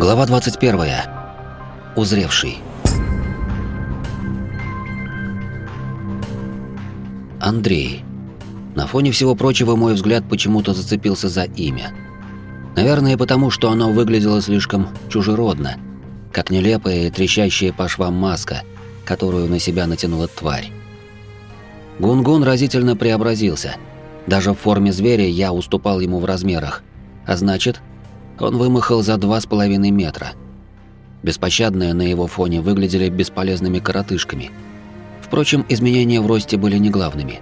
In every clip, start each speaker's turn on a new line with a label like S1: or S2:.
S1: Глава 21. Узревший. Андрей. На фоне всего прочего мой взгляд почему-то зацепился за имя. Наверное, потому что оно выглядело слишком чужеродно, как нелепая и трещащая по швам маска, которую на себя натянула тварь. Гунгун разительно преобразился. Даже в форме зверя я уступал ему в размерах, а значит, он вымахал за два с половиной метра. Беспощадные на его фоне выглядели бесполезными коротышками. Впрочем, изменения в росте были не главными.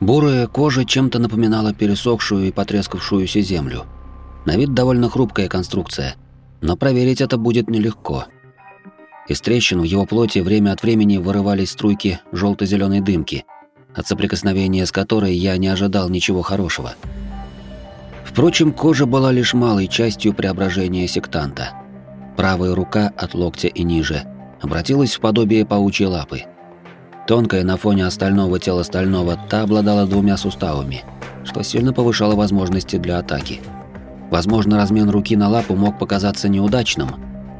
S1: Бурая кожа чем-то напоминала пересохшую и потрескавшуюся землю. На вид довольно хрупкая конструкция, но проверить это будет нелегко. Из трещин в его плоти время от времени вырывались струйки желто зеленой дымки, от соприкосновения с которой я не ожидал ничего хорошего. Впрочем, кожа была лишь малой частью преображения сектанта. Правая рука от локтя и ниже обратилась в подобие паучьей лапы. Тонкая на фоне остального тела стального, та обладала двумя суставами, что сильно повышало возможности для атаки. Возможно, размен руки на лапу мог показаться неудачным,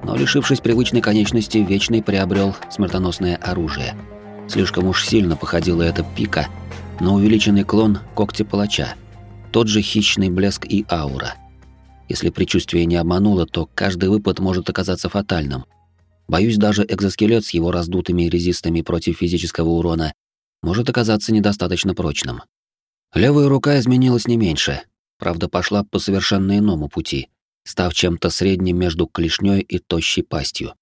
S1: но лишившись привычной конечности, Вечный приобрел смертоносное оружие. Слишком уж сильно походила эта пика на увеличенный клон когти палача тот же хищный блеск и аура. Если предчувствие не обмануло, то каждый выпад может оказаться фатальным. Боюсь, даже экзоскелет с его раздутыми резистами против физического урона может оказаться недостаточно прочным. Левая рука изменилась не меньше, правда, пошла по совершенно иному пути, став чем-то средним между клешней и тощей пастью.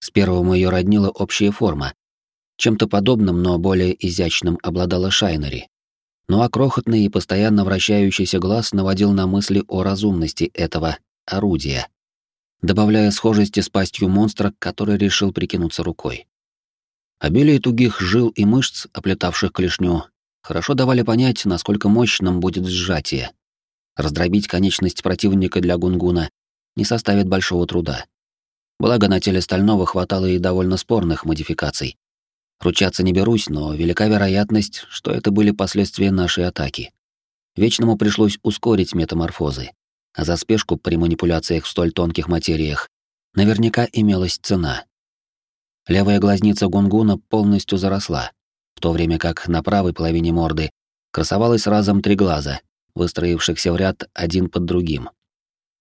S1: С первым ее роднила общая форма. Чем-то подобным, но более изящным обладала Шайнери, ну а крохотный и постоянно вращающийся глаз наводил на мысли о разумности этого орудия, добавляя схожести с пастью монстра, который решил прикинуться рукой. Обилие тугих жил и мышц, оплетавших клешню, хорошо давали понять, насколько мощным будет сжатие. Раздробить конечность противника для гунгуна не составит большого труда. Благо на теле стального хватало и довольно спорных модификаций, Ручаться не берусь, но велика вероятность, что это были последствия нашей атаки. Вечному пришлось ускорить метаморфозы, а за спешку при манипуляциях в столь тонких материях наверняка имелась цена. Левая глазница Гунгуна полностью заросла, в то время как на правой половине морды красовалось разом три глаза, выстроившихся в ряд один под другим.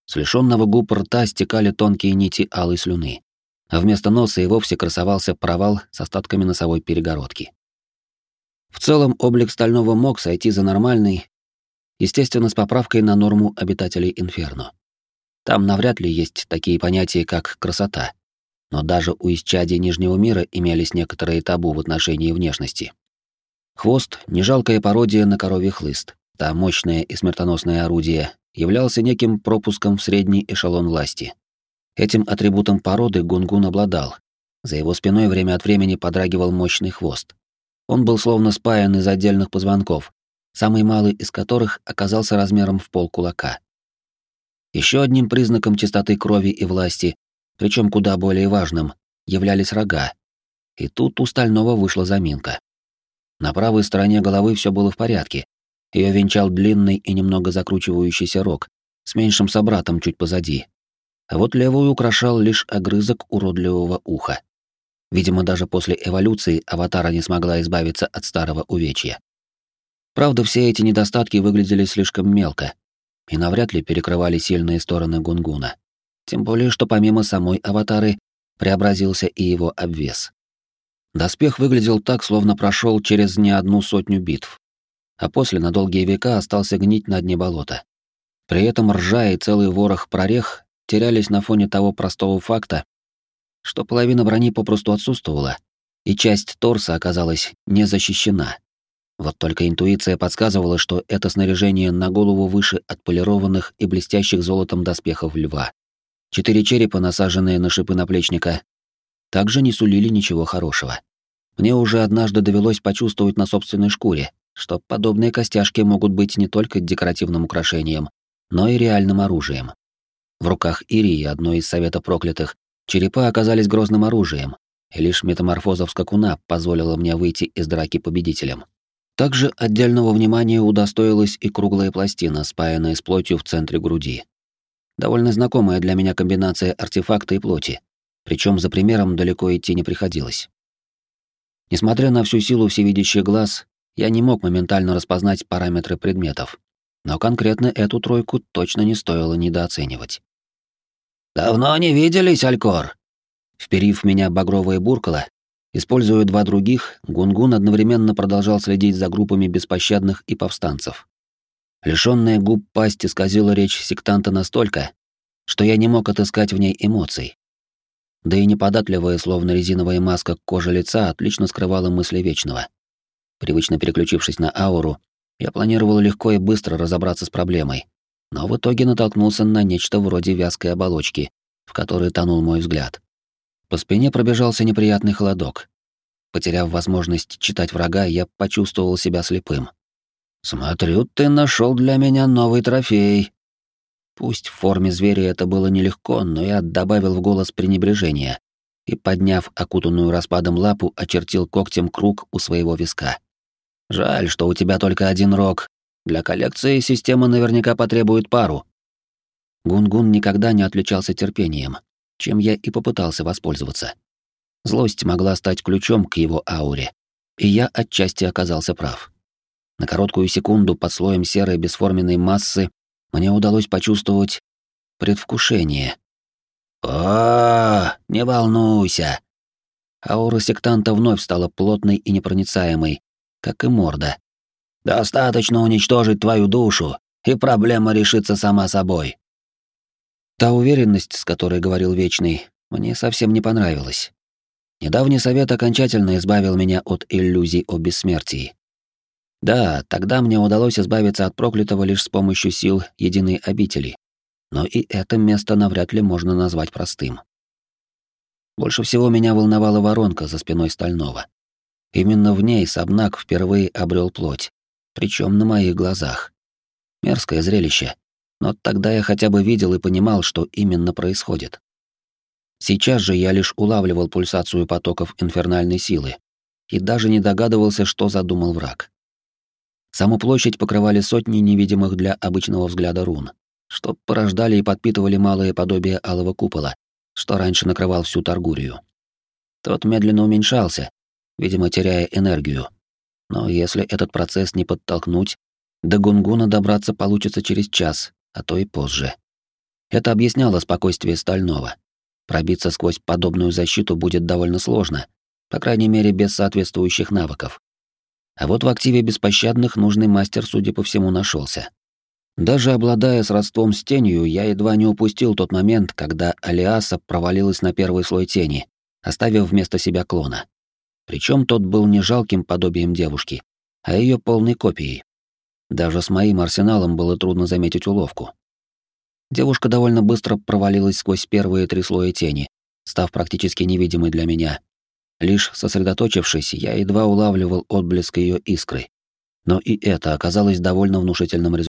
S1: С лишённого губ рта стекали тонкие нити алой слюны а вместо носа и вовсе красовался провал с остатками носовой перегородки. В целом, облик стального мог сойти за нормальный, естественно, с поправкой на норму обитателей Инферно. Там навряд ли есть такие понятия, как красота. Но даже у исчадий Нижнего мира имелись некоторые табу в отношении внешности. Хвост, не жалкая пародия на коровий хлыст, та мощное и смертоносное орудие, являлся неким пропуском в средний эшелон власти, Этим атрибутом породы Гунгун обладал. За его спиной время от времени подрагивал мощный хвост. Он был словно спаян из отдельных позвонков, самый малый из которых оказался размером в пол кулака. Еще одним признаком чистоты крови и власти, причем куда более важным, являлись рога. И тут у стального вышла заминка. На правой стороне головы все было в порядке. Ее венчал длинный и немного закручивающийся рог, с меньшим собратом чуть позади, а вот левую украшал лишь огрызок уродливого уха. Видимо, даже после эволюции аватара не смогла избавиться от старого увечья. Правда, все эти недостатки выглядели слишком мелко и навряд ли перекрывали сильные стороны Гунгуна. Тем более, что помимо самой аватары преобразился и его обвес. Доспех выглядел так, словно прошел через не одну сотню битв, а после на долгие века остался гнить на дне болота. При этом ржа и целый ворох прорех терялись на фоне того простого факта, что половина брони попросту отсутствовала, и часть торса оказалась не защищена. Вот только интуиция подсказывала, что это снаряжение на голову выше отполированных и блестящих золотом доспехов льва. Четыре черепа, насаженные на шипы наплечника, также не сулили ничего хорошего. Мне уже однажды довелось почувствовать на собственной шкуре, что подобные костяшки могут быть не только декоративным украшением, но и реальным оружием. В руках Ирии, одной из Совета Проклятых, черепа оказались грозным оружием, и лишь метаморфоза в скакуна позволила мне выйти из драки победителем. Также отдельного внимания удостоилась и круглая пластина, спаянная с плотью в центре груди. Довольно знакомая для меня комбинация артефакта и плоти, причем за примером далеко идти не приходилось. Несмотря на всю силу всевидящий глаз, я не мог моментально распознать параметры предметов, но конкретно эту тройку точно не стоило недооценивать. «Давно не виделись, Алькор!» Вперив меня багровое буркало, используя два других, Гунгун одновременно продолжал следить за группами беспощадных и повстанцев. Лишённая губ пасть исказила речь сектанта настолько, что я не мог отыскать в ней эмоций. Да и неподатливая, словно резиновая маска кожа лица отлично скрывала мысли Вечного. Привычно переключившись на ауру, я планировал легко и быстро разобраться с проблемой, но в итоге натолкнулся на нечто вроде вязкой оболочки, в которой тонул мой взгляд. По спине пробежался неприятный холодок. Потеряв возможность читать врага, я почувствовал себя слепым. «Смотрю, ты нашел для меня новый трофей». Пусть в форме зверя это было нелегко, но я добавил в голос пренебрежения и, подняв окутанную распадом лапу, очертил когтем круг у своего виска. «Жаль, что у тебя только один рог. Для коллекции система наверняка потребует пару». Гунгун никогда не отличался терпением, чем я и попытался воспользоваться. Злость могла стать ключом к его ауре, и я отчасти оказался прав. На короткую секунду под слоем серой бесформенной массы мне удалось почувствовать предвкушение. «О, не волнуйся!» Аура сектанта вновь стала плотной и непроницаемой, как и морда. «Достаточно уничтожить твою душу, и проблема решится сама собой». Та уверенность, с которой говорил Вечный, мне совсем не понравилась. Недавний совет окончательно избавил меня от иллюзий о бессмертии. Да, тогда мне удалось избавиться от проклятого лишь с помощью сил единой обители. Но и это место навряд ли можно назвать простым. Больше всего меня волновала воронка за спиной Стального. Именно в ней Сабнак впервые обрел плоть, причем на моих глазах. Мерзкое зрелище, но тогда я хотя бы видел и понимал, что именно происходит. Сейчас же я лишь улавливал пульсацию потоков инфернальной силы и даже не догадывался, что задумал враг. Саму площадь покрывали сотни невидимых для обычного взгляда рун, что порождали и подпитывали малое подобие алого купола, что раньше накрывал всю Таргурию. Тот медленно уменьшался, видимо, теряя энергию. Но если этот процесс не подтолкнуть, до Гунгуна добраться получится через час, а то и позже. Это объясняло спокойствие Стального. Пробиться сквозь подобную защиту будет довольно сложно, по крайней мере, без соответствующих навыков. А вот в активе беспощадных нужный мастер, судя по всему, нашелся. Даже обладая сродством с тенью, я едва не упустил тот момент, когда Алиаса провалилась на первый слой тени, оставив вместо себя клона. Причем тот был не жалким подобием девушки, а ее полной копией. Даже с моим арсеналом было трудно заметить уловку. Девушка довольно быстро провалилась сквозь первые три слоя тени, став практически невидимой для меня, Лишь сосредоточившись, я едва улавливал отблеск ее искры. Но и это оказалось довольно внушительным результатом.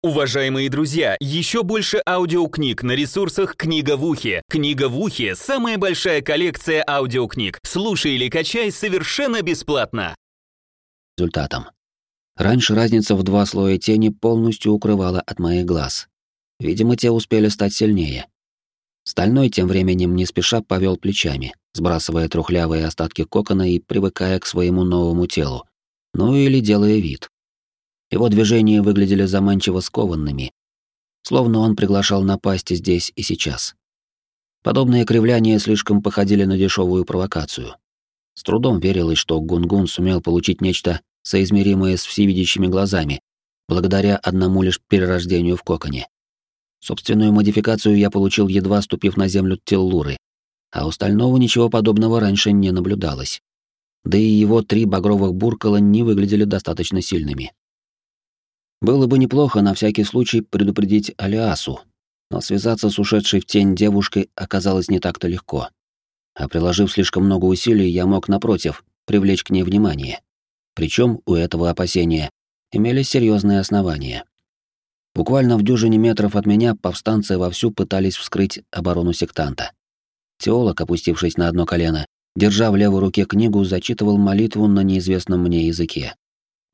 S2: Уважаемые друзья, еще больше аудиокниг на ресурсах «Книга в ухе». «Книга в ухе» — самая большая коллекция аудиокниг. Слушай или качай совершенно бесплатно.
S1: Результатом. Раньше разница в два слоя тени полностью укрывала от моих глаз. Видимо, те успели стать сильнее. Стальной тем временем не спеша повел плечами, сбрасывая трухлявые остатки кокона и привыкая к своему новому телу, ну или делая вид. Его движения выглядели заманчиво скованными, словно он приглашал напасть здесь и сейчас. Подобные кривляния слишком походили на дешевую провокацию. С трудом верилось, что Гунгун сумел получить нечто соизмеримое с всевидящими глазами, благодаря одному лишь перерождению в коконе. Собственную модификацию я получил, едва ступив на землю Теллуры, а у Стального ничего подобного раньше не наблюдалось. Да и его три багровых буркала не выглядели достаточно сильными. Было бы неплохо на всякий случай предупредить Алиасу, но связаться с ушедшей в тень девушкой оказалось не так-то легко. А приложив слишком много усилий, я мог, напротив, привлечь к ней внимание. Причем у этого опасения имелись серьезные основания. Буквально в дюжине метров от меня повстанцы вовсю пытались вскрыть оборону сектанта. Теолог, опустившись на одно колено, держа в левой руке книгу, зачитывал молитву на неизвестном мне языке.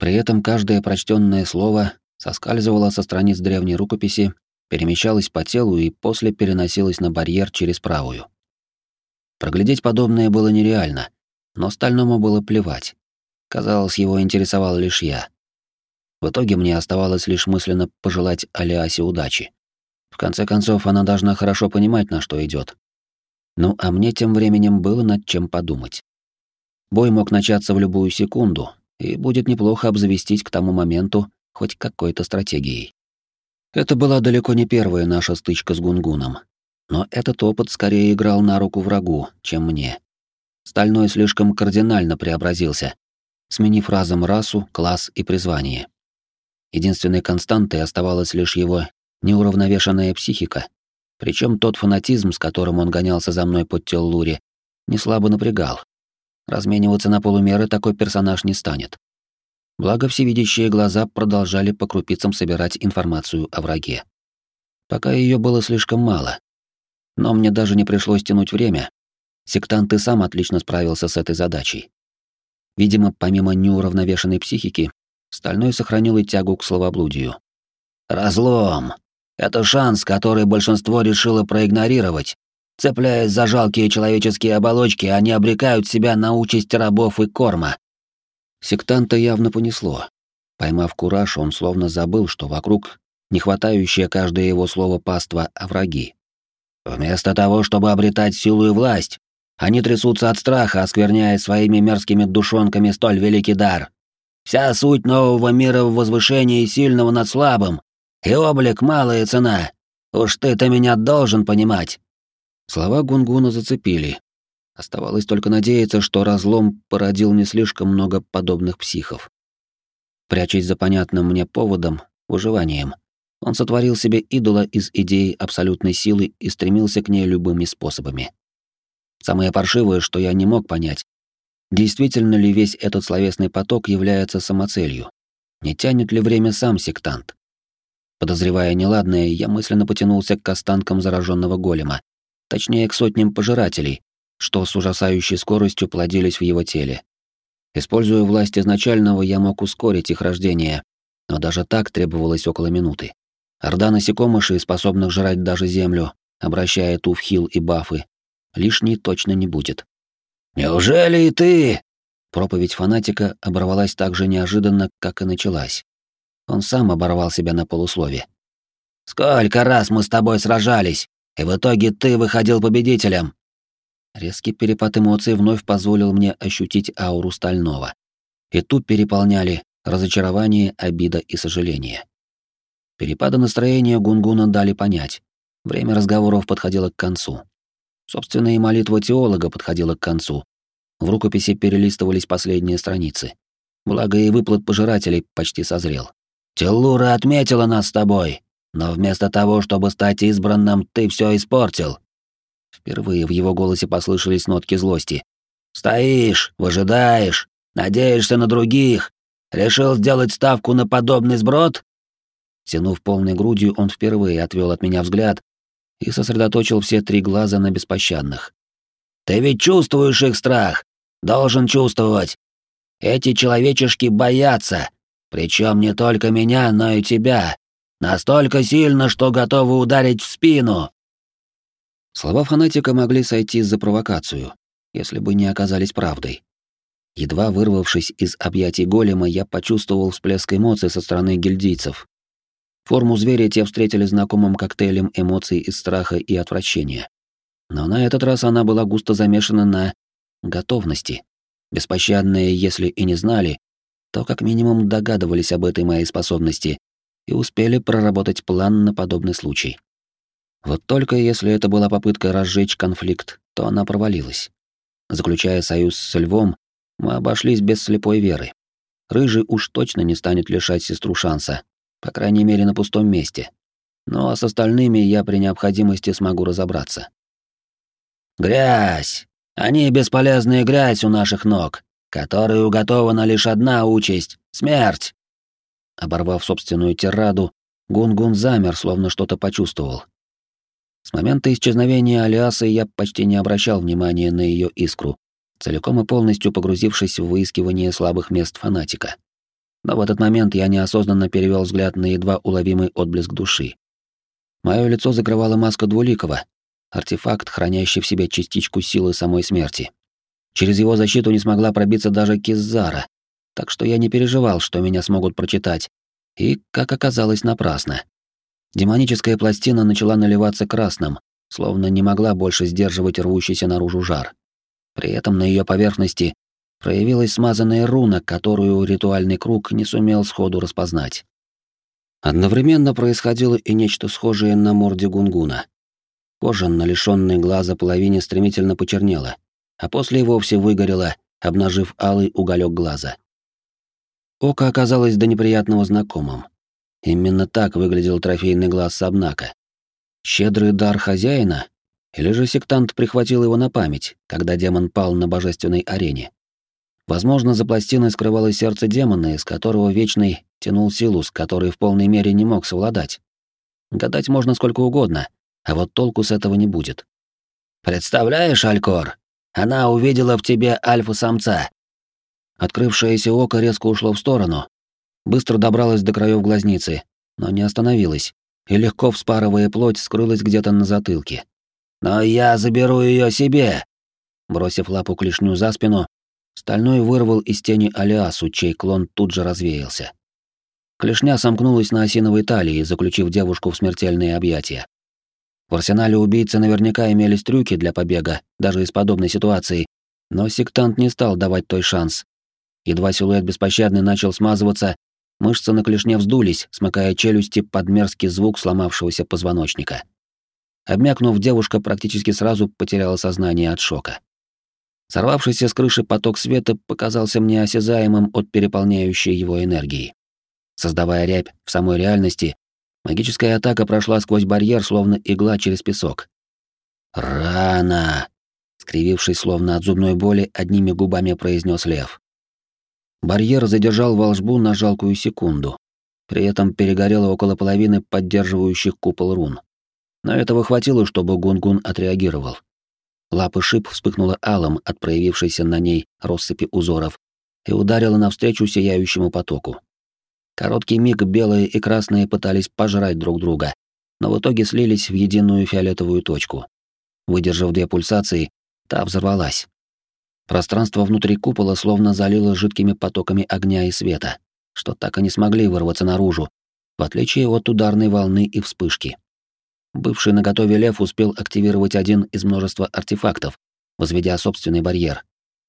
S1: При этом каждое прочтенное слово соскальзывало со страниц древней рукописи перемещалась по телу и после переносилась на барьер через правую. Проглядеть подобное было нереально, но стальному было плевать. Казалось, его интересовал лишь я. В итоге мне оставалось лишь мысленно пожелать Алиасе удачи. В конце концов, она должна хорошо понимать, на что идет. Ну, а мне тем временем было над чем подумать. Бой мог начаться в любую секунду, и будет неплохо обзавестись к тому моменту хоть какой-то стратегией. Это была далеко не первая наша стычка с Гунгуном. Но этот опыт скорее играл на руку врагу, чем мне. Стальной слишком кардинально преобразился, сменив разом расу, класс и призвание. Единственной константой оставалась лишь его неуравновешенная психика, причем тот фанатизм, с которым он гонялся за мной под Теллури, не слабо напрягал. Размениваться на полумеры такой персонаж не станет. Благо, всевидящие глаза продолжали по крупицам собирать информацию о враге. Пока ее было слишком мало. Но мне даже не пришлось тянуть время. Сектант и сам отлично справился с этой задачей. Видимо, помимо неуравновешенной психики, Стальной сохранил и тягу к словоблудию. «Разлом! Это шанс, который большинство решило проигнорировать. Цепляясь за жалкие человеческие оболочки, они обрекают себя на участь рабов и корма. Сектанта явно понесло. Поймав кураж, он словно забыл, что вокруг не хватающее каждое его слово паства, а враги. Вместо того, чтобы обретать силу и власть, они трясутся от страха, оскверняя своими мерзкими душонками столь великий дар. Вся суть нового мира в возвышении сильного над слабым, и облик малая цена. Уж ты-то меня должен понимать. Слова Гунгуна зацепили, Оставалось только надеяться, что разлом породил не слишком много подобных психов. Прячась за понятным мне поводом, выживанием, он сотворил себе идола из идеи абсолютной силы и стремился к ней любыми способами. Самое паршивое, что я не мог понять, действительно ли весь этот словесный поток является самоцелью, не тянет ли время сам сектант. Подозревая неладное, я мысленно потянулся к останкам зараженного голема, точнее к сотням пожирателей, что с ужасающей скоростью плодились в его теле. Используя власть изначального, я мог ускорить их рождение, но даже так требовалось около минуты. Орда насекомышей, способных жрать даже землю, обращая ту в хил и бафы, лишней точно не будет. «Неужели и ты?» Проповедь фанатика оборвалась так же неожиданно, как и началась. Он сам оборвал себя на полуслове. «Сколько раз мы с тобой сражались, и в итоге ты выходил победителем. Резкий перепад эмоций вновь позволил мне ощутить ауру стального. И тут переполняли разочарование, обида и сожаление. Перепады настроения Гунгуна дали понять. Время разговоров подходило к концу. Собственно, и молитва теолога подходила к концу. В рукописи перелистывались последние страницы. Благо и выплат пожирателей почти созрел. «Теллура отметила нас с тобой, но вместо того, чтобы стать избранным, ты все испортил. Впервые в его голосе послышались нотки злости. «Стоишь, выжидаешь, надеешься на других. Решил сделать ставку на подобный сброд?» Тянув полной грудью, он впервые отвел от меня взгляд и сосредоточил все три глаза на беспощадных. «Ты ведь чувствуешь их страх? Должен чувствовать. Эти человечешки боятся, причем не только меня, но и тебя. Настолько сильно, что готовы ударить в спину. Слова фанатика могли сойти за провокацию, если бы не оказались правдой. Едва вырвавшись из объятий голема, я почувствовал всплеск эмоций со стороны гильдийцев. Форму зверя те встретили знакомым коктейлем эмоций из страха и отвращения. Но на этот раз она была густо замешана на готовности. Беспощадные, если и не знали, то как минимум догадывались об этой моей способности и успели проработать план на подобный случай. Вот только если это была попытка разжечь конфликт, то она провалилась. Заключая союз с Львом, мы обошлись без слепой веры. Рыжий уж точно не станет лишать сестру шанса, по крайней мере на пустом месте. Ну с остальными я при необходимости смогу разобраться. «Грязь! Они бесполезная грязь у наших ног, которой уготована лишь одна участь — смерть!» Оборвав собственную тираду, Гун-Гун замер, словно что-то почувствовал. С момента исчезновения Алиасы я почти не обращал внимания на ее искру, целиком и полностью погрузившись в выискивание слабых мест фанатика. Но в этот момент я неосознанно перевел взгляд на едва уловимый отблеск души. Мое лицо закрывала маска двуликого, артефакт, хранящий в себе частичку силы самой смерти. Через его защиту не смогла пробиться даже Киззара, так что я не переживал, что меня смогут прочитать, и, как оказалось, напрасно. Демоническая пластина начала наливаться красным, словно не могла больше сдерживать рвущийся наружу жар. При этом на ее поверхности проявилась смазанная руна, которую ритуальный круг не сумел сходу распознать. Одновременно происходило и нечто схожее на морде гунгуна. Кожа на лишённой глаза половине стремительно почернела, а после вовсе выгорела, обнажив алый уголек глаза. Око оказалось до неприятного знакомым. Именно так выглядел трофейный глаз Сабнака. Щедрый дар хозяина? Или же сектант прихватил его на память, когда демон пал на божественной арене? Возможно, за пластиной скрывалось сердце демона, из которого Вечный тянул силу, с которой в полной мере не мог совладать. Гадать можно сколько угодно, а вот толку с этого не будет. «Представляешь, Алькор, она увидела в тебе альфа-самца». Открывшееся око резко ушло в сторону, быстро добралась до краев глазницы, но не остановилась, и легко вспарывая плоть, скрылась где-то на затылке. «Но я заберу ее себе!» Бросив лапу клешню за спину, Стальной вырвал из тени Алиасу, чей клон тут же развеялся. Клешня сомкнулась на осиновой талии, заключив девушку в смертельные объятия. В арсенале убийцы наверняка имелись трюки для побега, даже из подобной ситуации, но сектант не стал давать той шанс. Едва силуэт беспощадный начал смазываться, мышцы на клешне вздулись, смыкая челюсти под мерзкий звук сломавшегося позвоночника. Обмякнув, девушка практически сразу потеряла сознание от шока. Сорвавшийся с крыши поток света показался мне осязаемым от переполняющей его энергии. Создавая рябь в самой реальности, магическая атака прошла сквозь барьер, словно игла через песок. «Рано!» — скривившись словно от зубной боли, одними губами произнес лев. Барьер задержал волшбу на жалкую секунду. При этом перегорело около половины поддерживающих купол рун. Но этого хватило, чтобы Гунгун отреагировал. Лапа шип вспыхнула алым от проявившейся на ней россыпи узоров и ударила навстречу сияющему потоку. Короткий миг белые и красные пытались пожрать друг друга, но в итоге слились в единую фиолетовую точку. Выдержав две пульсации, та взорвалась. Пространство внутри купола словно залило жидкими потоками огня и света, что так и не смогли вырваться наружу, в отличие от ударной волны и вспышки. Бывший наготове лев успел активировать один из множества артефактов, возведя собственный барьер.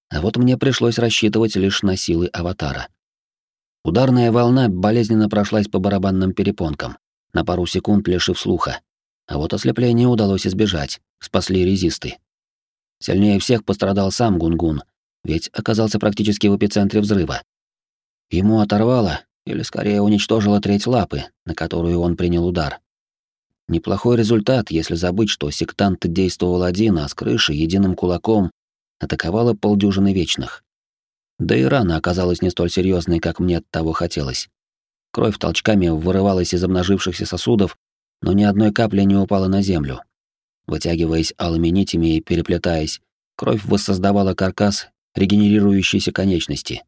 S1: А вот мне пришлось рассчитывать лишь на силы аватара. Ударная волна болезненно прошлась по барабанным перепонкам, на пару секунд лишив слуха. А вот ослепление удалось избежать, спасли резисты. Сильнее всех пострадал сам Гунгун, ведь оказался практически в эпицентре взрыва. Ему оторвало, или скорее уничтожило треть лапы, на которую он принял удар. Неплохой результат, если забыть, что сектант действовал один, а с крыши единым кулаком атаковало полдюжины вечных. Да и рана оказалась не столь серьезной, как мне того хотелось. Кровь толчками вырывалась из обнажившихся сосудов, но ни одной капли не упала на землю. Вытягиваясь алыми нитями и переплетаясь, кровь воссоздавала каркас регенерирующейся конечности.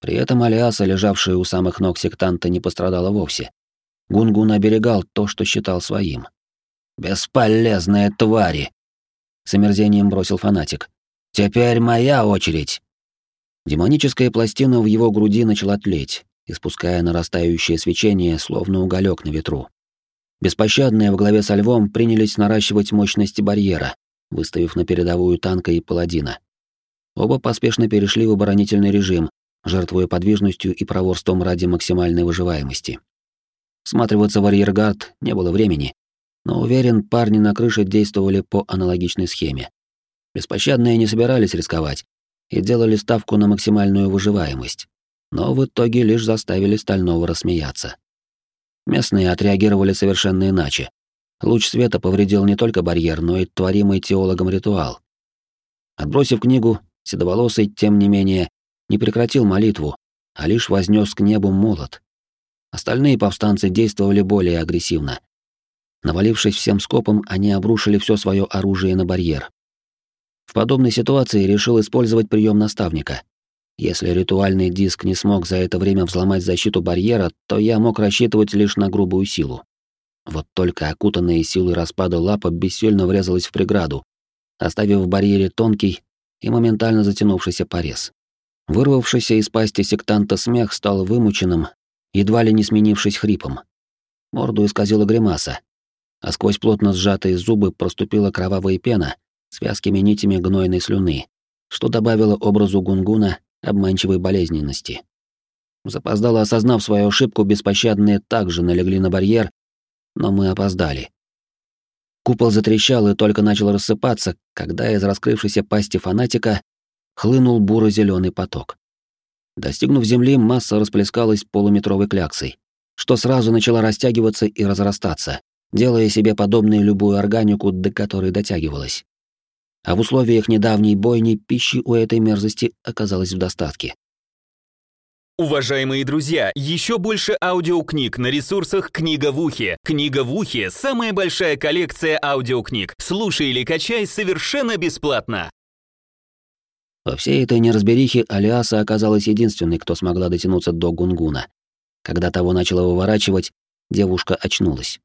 S1: При этом Алиаса, лежавшая у самых ног сектанта, не пострадала вовсе. Гунгун оберегал то, что считал своим. «Бесполезные твари!» С омерзением бросил фанатик. «Теперь моя очередь!» Демоническая пластина в его груди начала тлеть, испуская нарастающее свечение, словно уголек на ветру. Беспощадные во главе со львом принялись наращивать мощности барьера, выставив на передовую танка и паладина. Оба поспешно перешли в оборонительный режим, жертвуя подвижностью и проворством ради максимальной выживаемости. Всматриваться в арьергард не было времени, но уверен, парни на крыше действовали по аналогичной схеме. Беспощадные не собирались рисковать и делали ставку на максимальную выживаемость, но в итоге лишь заставили Стального рассмеяться. Местные отреагировали совершенно иначе. Луч света повредил не только барьер, но и творимый теологом ритуал. Отбросив книгу, Седоволосый, тем не менее, не прекратил молитву, а лишь вознес к небу молот, Остальные повстанцы действовали более агрессивно. Навалившись всем скопом, они обрушили все свое оружие на барьер. В подобной ситуации решил использовать прием наставника. Если ритуальный диск не смог за это время взломать защиту барьера, то я мог рассчитывать лишь на грубую силу. Вот только окутанная силой распада лапа бессильно врезалась в преграду, оставив в барьере тонкий и моментально затянувшийся порез. Вырвавшийся из пасти сектанта смех стал вымученным, едва ли не сменившись хрипом. Морду исказила гримаса, а сквозь плотно сжатые зубы проступила кровавая пена с вязкими нитями гнойной слюны, что добавило образу гунгуна обманчивой болезненности. Запоздало осознав свою ошибку, беспощадные также налегли на барьер, но мы опоздали. Купол затрещал и только начал рассыпаться, когда из раскрывшейся пасти фанатика хлынул буро зеленый поток. Достигнув земли, масса расплескалась полуметровой кляксой, что сразу начала растягиваться и разрастаться, делая себе подобной любую органику, до которой дотягивалась. А в условиях недавней бойни пищи у этой мерзости оказалось в достатке.
S2: Уважаемые друзья, еще больше аудиокниг на ресурсах «Книга в ухе». «Книга в ухе» — самая большая коллекция аудиокниг. Слушай или качай совершенно бесплатно.
S1: Во всей этой неразберихе Алиаса оказалась единственной, кто смогла дотянуться до Гунгуна. Когда того начало выворачивать, девушка очнулась.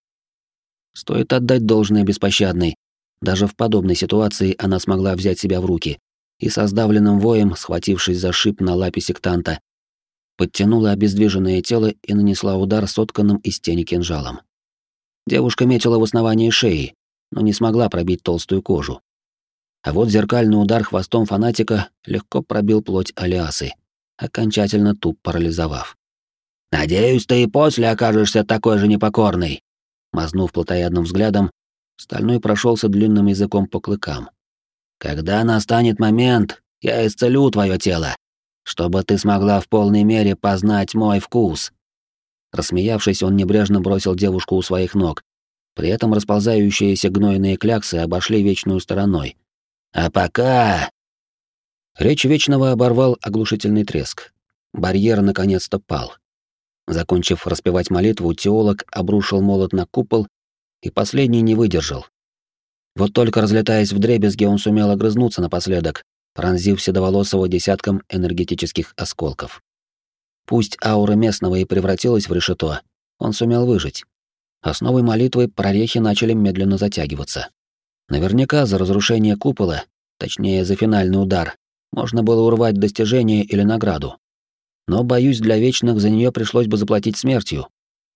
S1: Стоит отдать должное беспощадной. Даже в подобной ситуации она смогла взять себя в руки и со сдавленным воем, схватившись за шип на лапе сектанта, подтянула обездвиженное тело и нанесла удар сотканным из тени кинжалом. Девушка метила в основании шеи, но не смогла пробить толстую кожу. А вот зеркальный удар хвостом фанатика легко пробил плоть Алиасы, окончательно туп парализовав. «Надеюсь, ты и после окажешься такой же непокорной!» Мазнув плотоядным взглядом, Стальной прошелся длинным языком по клыкам. «Когда настанет момент, я исцелю твое тело, чтобы ты смогла в полной мере познать мой вкус». Рассмеявшись, он небрежно бросил девушку у своих ног. При этом расползающиеся гнойные кляксы обошли вечную стороной. «А пока...» Речь Вечного оборвал оглушительный треск. Барьер наконец-то пал. Закончив распевать молитву, теолог обрушил молот на купол, и последний не выдержал. Вот только разлетаясь в дребезги, он сумел огрызнуться напоследок, пронзив седоволосого десятком энергетических осколков. Пусть аура местного и превратилась в решето, он сумел выжить. Основой молитвы прорехи начали медленно затягиваться. Наверняка за разрушение купола, точнее за финальный удар, можно было урвать достижение или награду. Но, боюсь, для вечных за нее пришлось бы заплатить смертью.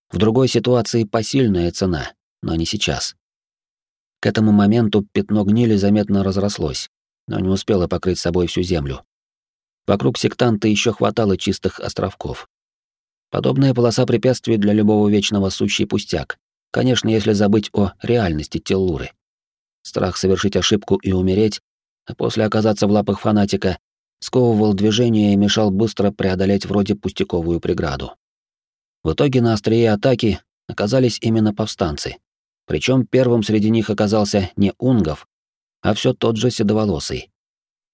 S1: В другой ситуации посильная цена, но не сейчас. К этому моменту пятно гнили заметно разрослось, но не успела покрыть собой всю землю. Вокруг сектанта еще хватало чистых островков. Подобная полоса препятствий для любого вечного сущий пустяк, конечно, если забыть о реальности Теллуры. Страх совершить ошибку и умереть, а после оказаться в лапах фанатика, сковывал движение и мешал быстро преодолеть вроде пустяковую преграду. В итоге на острие атаки оказались именно повстанцы. Причем первым среди них оказался не Унгов, а все тот же Седоволосый.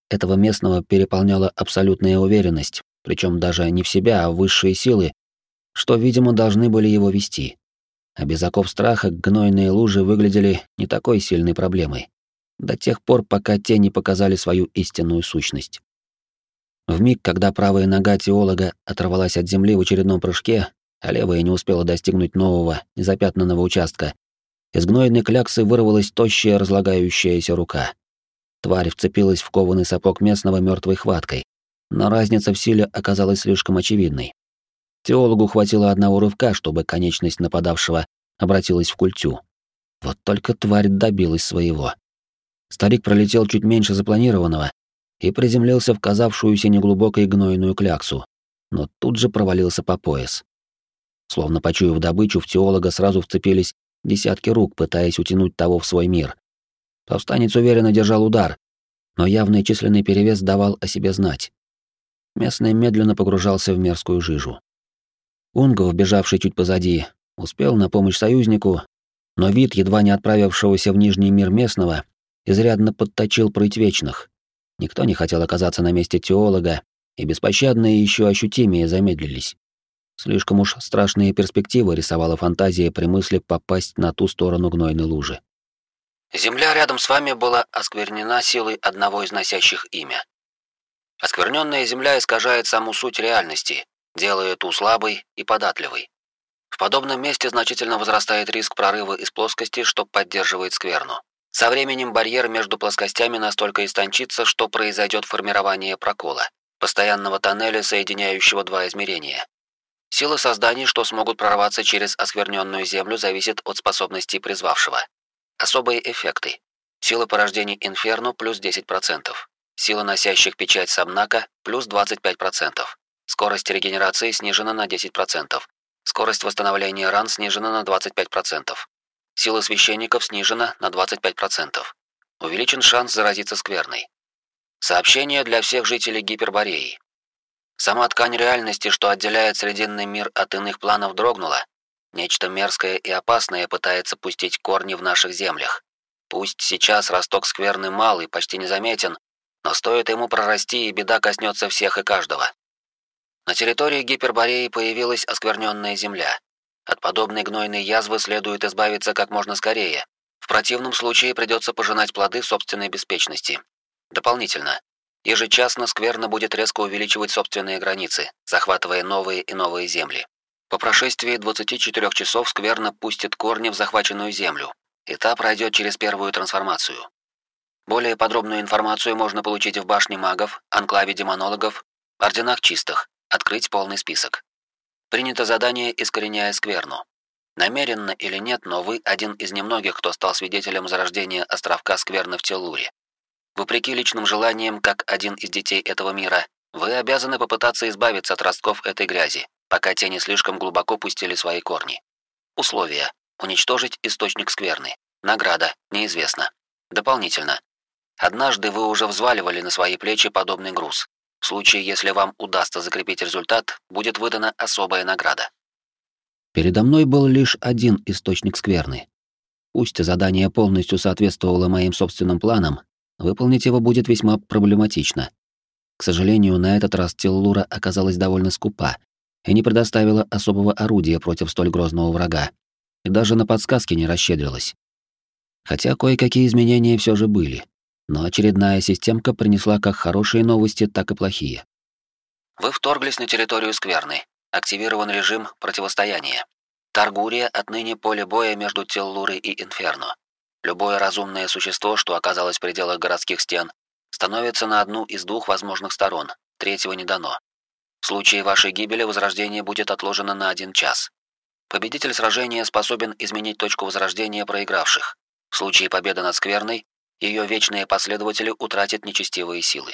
S1: Этого местного переполняла абсолютная уверенность, причем даже не в себя, а в высшие силы, что, видимо, должны были его вести. А без оков страха гнойные лужи выглядели не такой сильной проблемой. До тех пор, пока те не показали свою истинную сущность. В миг, когда правая нога теолога оторвалась от земли в очередном прыжке, а левая не успела достигнуть нового, незапятнанного участка, из гнойной кляксы вырвалась тощая разлагающаяся рука. Тварь вцепилась в кованый сапог местного мертвой хваткой, но разница в силе оказалась слишком очевидной. Теологу хватило одного рывка, чтобы конечность нападавшего обратилась в культю. Вот только тварь добилась своего. Старик пролетел чуть меньше запланированного и приземлился в казавшуюся неглубокой гнойную кляксу, но тут же провалился по пояс. Словно почуяв добычу, в теолога сразу вцепились десятки рук, пытаясь утянуть того в свой мир. Повстанец уверенно держал удар, но явный численный перевес давал о себе знать. Местный медленно погружался в мерзкую жижу. Унгов, бежавший чуть позади, успел на помощь союзнику, но вид едва не отправившегося в Нижний мир местного изрядно подточил прыть вечных. Никто не хотел оказаться на месте теолога, и беспощадные еще ощутимее замедлились. Слишком уж страшные перспективы рисовала фантазия при мысли попасть на ту сторону гнойной лужи. Земля рядом с вами была осквернена силой одного из носящих имя. Оскверненная земля искажает саму суть реальности, делая ту слабой и податливой. В подобном месте значительно возрастает риск прорыва из плоскости, что поддерживает скверну. Со временем барьер между плоскостями настолько истончится, что произойдет формирование прокола, постоянного тоннеля, соединяющего два измерения. Сила созданий, что смогут прорваться через оскверненную землю, зависит от способностей призвавшего. Особые эффекты. Сила порождений Инферно плюс 10%. Сила носящих печать Самнака плюс 25%. Скорость регенерации снижена на 10%. Скорость восстановления ран снижена на 25%. Сила священников снижена на 25%. Увеличен шанс заразиться скверной. Сообщение для всех жителей Гипербореи. Сама ткань реальности, что отделяет Срединный мир от иных планов, дрогнула. Нечто мерзкое и опасное пытается пустить корни в наших землях. Пусть сейчас росток скверны малый, почти незаметен, но стоит ему прорасти, и беда коснется всех и каждого. На территории Гипербореи появилась оскверненная земля. От подобной гнойной язвы следует избавиться как можно скорее. В противном случае придется пожинать плоды собственной беспечности. Дополнительно, ежечасно скверно будет резко увеличивать собственные границы, захватывая новые и новые земли. По прошествии 24 часов скверно пустит корни в захваченную землю, и та пройдет через первую трансформацию. Более подробную информацию можно получить в башне магов, анклаве демонологов, орденах чистых, открыть полный список. Принято задание, искореняя скверну. Намеренно или нет, но вы один из немногих, кто стал свидетелем зарождения островка скверны в Телуре. Вопреки личным желаниям, как один из детей этого мира, вы обязаны попытаться избавиться от ростков этой грязи, пока те не слишком глубоко пустили свои корни. Условия. Уничтожить источник скверны. Награда. Неизвестно. Дополнительно. Однажды вы уже взваливали на свои плечи подобный груз. В случае, если вам удастся закрепить результат, будет выдана особая награда.
S3: Передо мной был лишь один источник скверны. Пусть задание полностью соответствовало моим собственным планам, выполнить его будет весьма проблематично. К сожалению, на этот раз Теллура оказалась довольно скупа и не предоставила особого орудия против столь грозного врага, и даже на подсказки не расщедрилась. Хотя кое-какие изменения все же были но очередная системка принесла как хорошие новости, так и плохие.
S1: Вы вторглись на территорию Скверны. Активирован режим противостояния. Таргурия отныне поле боя между Теллурой и Инферно. Любое разумное существо, что оказалось в пределах городских стен, становится на одну из двух возможных сторон, третьего не дано. В случае вашей гибели возрождение будет отложено на один час. Победитель сражения способен изменить точку возрождения проигравших. В случае победы над Скверной ее вечные последователи утратят нечестивые силы.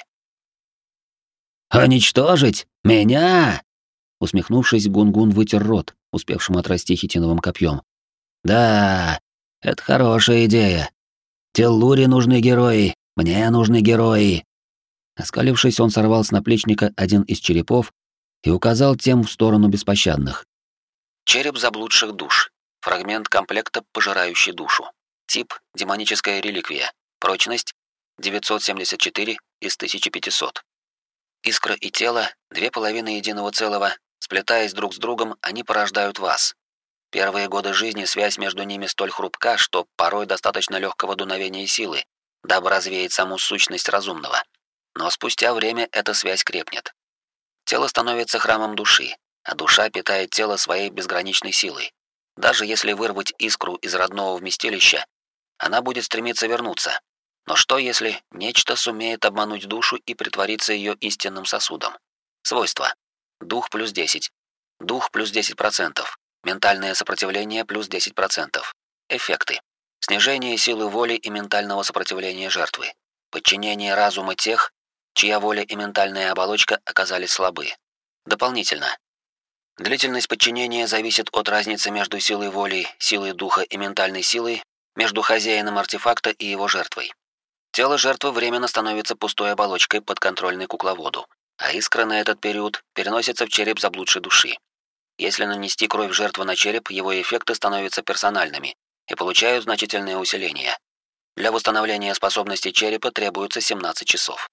S3: «Уничтожить? Меня?» Усмехнувшись, Гунгун вытер рот, успевшим отрасти хитиновым копьем. «Да, это хорошая идея. Теллуре нужны герои, мне нужны герои». Оскалившись, он сорвал с наплечника один из черепов и указал тем в сторону беспощадных.
S1: Череп заблудших душ. Фрагмент комплекта, пожирающий душу. Тип – демоническая реликвия. Прочность 974 из 1500. Искра и тело — две половины единого целого, сплетаясь друг с другом, они порождают вас. Первые годы жизни связь между ними столь хрупка, что порой достаточно легкого дуновения силы, дабы развеять саму сущность разумного. Но спустя время эта связь крепнет. Тело становится храмом души, а душа питает тело своей безграничной силой. Даже если вырвать искру из родного вместилища, она будет стремиться вернуться, но что, если нечто сумеет обмануть душу и притвориться ее истинным сосудом? Свойства. Дух плюс 10. Дух плюс 10%. Ментальное сопротивление плюс 10%. Эффекты. Снижение силы воли и ментального сопротивления жертвы. Подчинение разума тех, чья воля и ментальная оболочка оказались слабы. Дополнительно. Длительность подчинения зависит от разницы между силой воли, силой духа и ментальной силой, между хозяином артефакта и его жертвой. Тело жертвы временно становится пустой оболочкой подконтрольной кукловоду, а искра на этот период переносится в череп заблудшей души. Если нанести кровь жертвы на череп, его эффекты становятся персональными и получают значительное усиление. Для восстановления способности черепа требуется 17 часов.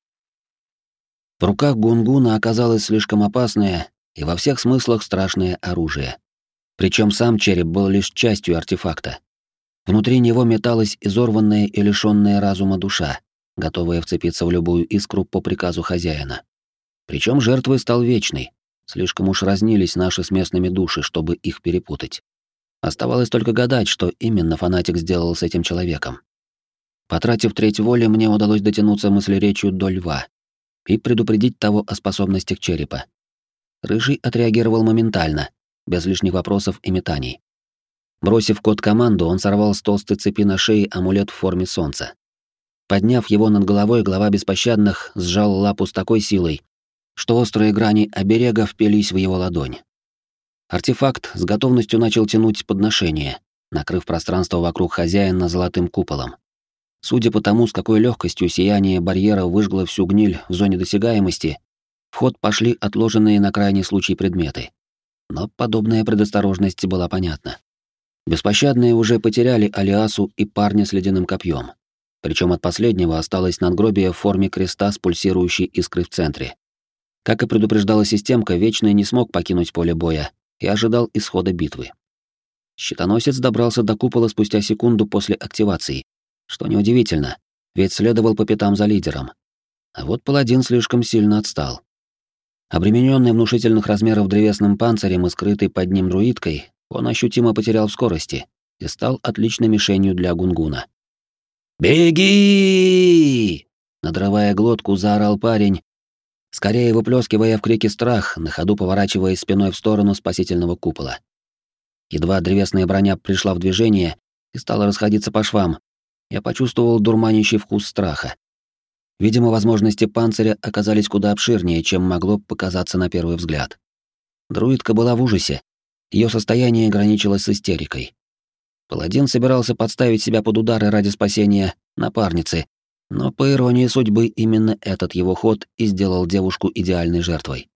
S3: В руках Гунгуна оказалось слишком опасное и во всех смыслах страшное оружие. Причем сам череп был лишь частью артефакта, Внутри него металась изорванная и лишённая разума душа, готовая вцепиться в любую искру по приказу хозяина. Причем жертвой стал вечный,
S1: Слишком уж разнились наши с местными души, чтобы их перепутать. Оставалось только гадать, что именно фанатик сделал с этим человеком. Потратив треть воли, мне удалось дотянуться мыслеречью до льва и предупредить того о способностях черепа. Рыжий отреагировал моментально, без лишних вопросов и метаний. Бросив код команду, он сорвал с толстой цепи на шее амулет в форме солнца. Подняв его над головой, глава беспощадных сжал лапу с такой силой, что острые грани оберега впились в его ладонь. Артефакт с готовностью начал тянуть подношение, накрыв пространство вокруг хозяина золотым куполом. Судя по тому, с какой легкостью сияние барьера выжгло всю гниль в зоне досягаемости, в ход пошли отложенные на крайний случай предметы. Но подобная предосторожность была понятна. Беспощадные уже потеряли Алиасу и парня с ледяным копьем. Причем от последнего осталось надгробие в форме креста с пульсирующей искрой в центре. Как и предупреждала системка, Вечный не смог покинуть поле боя и ожидал исхода битвы. Щитоносец добрался до купола спустя секунду после активации, что неудивительно, ведь следовал по пятам за лидером. А вот паладин слишком сильно отстал. Обремененный внушительных размеров древесным панцирем и скрытой под ним друидкой, он ощутимо потерял в скорости и стал отличной мишенью для гунгуна. «Беги!» Надрывая глотку, заорал парень, скорее выплескивая в крике страх, на ходу поворачиваясь спиной в сторону спасительного купола. Едва древесная броня пришла в движение и стала расходиться по швам, я почувствовал дурманящий вкус страха. Видимо, возможности панциря оказались куда обширнее, чем могло показаться на первый взгляд. Друидка была в ужасе. Ее состояние ограничилось с истерикой. Паладин собирался подставить себя под удары ради спасения напарницы, но по иронии судьбы именно этот его ход и сделал девушку идеальной жертвой.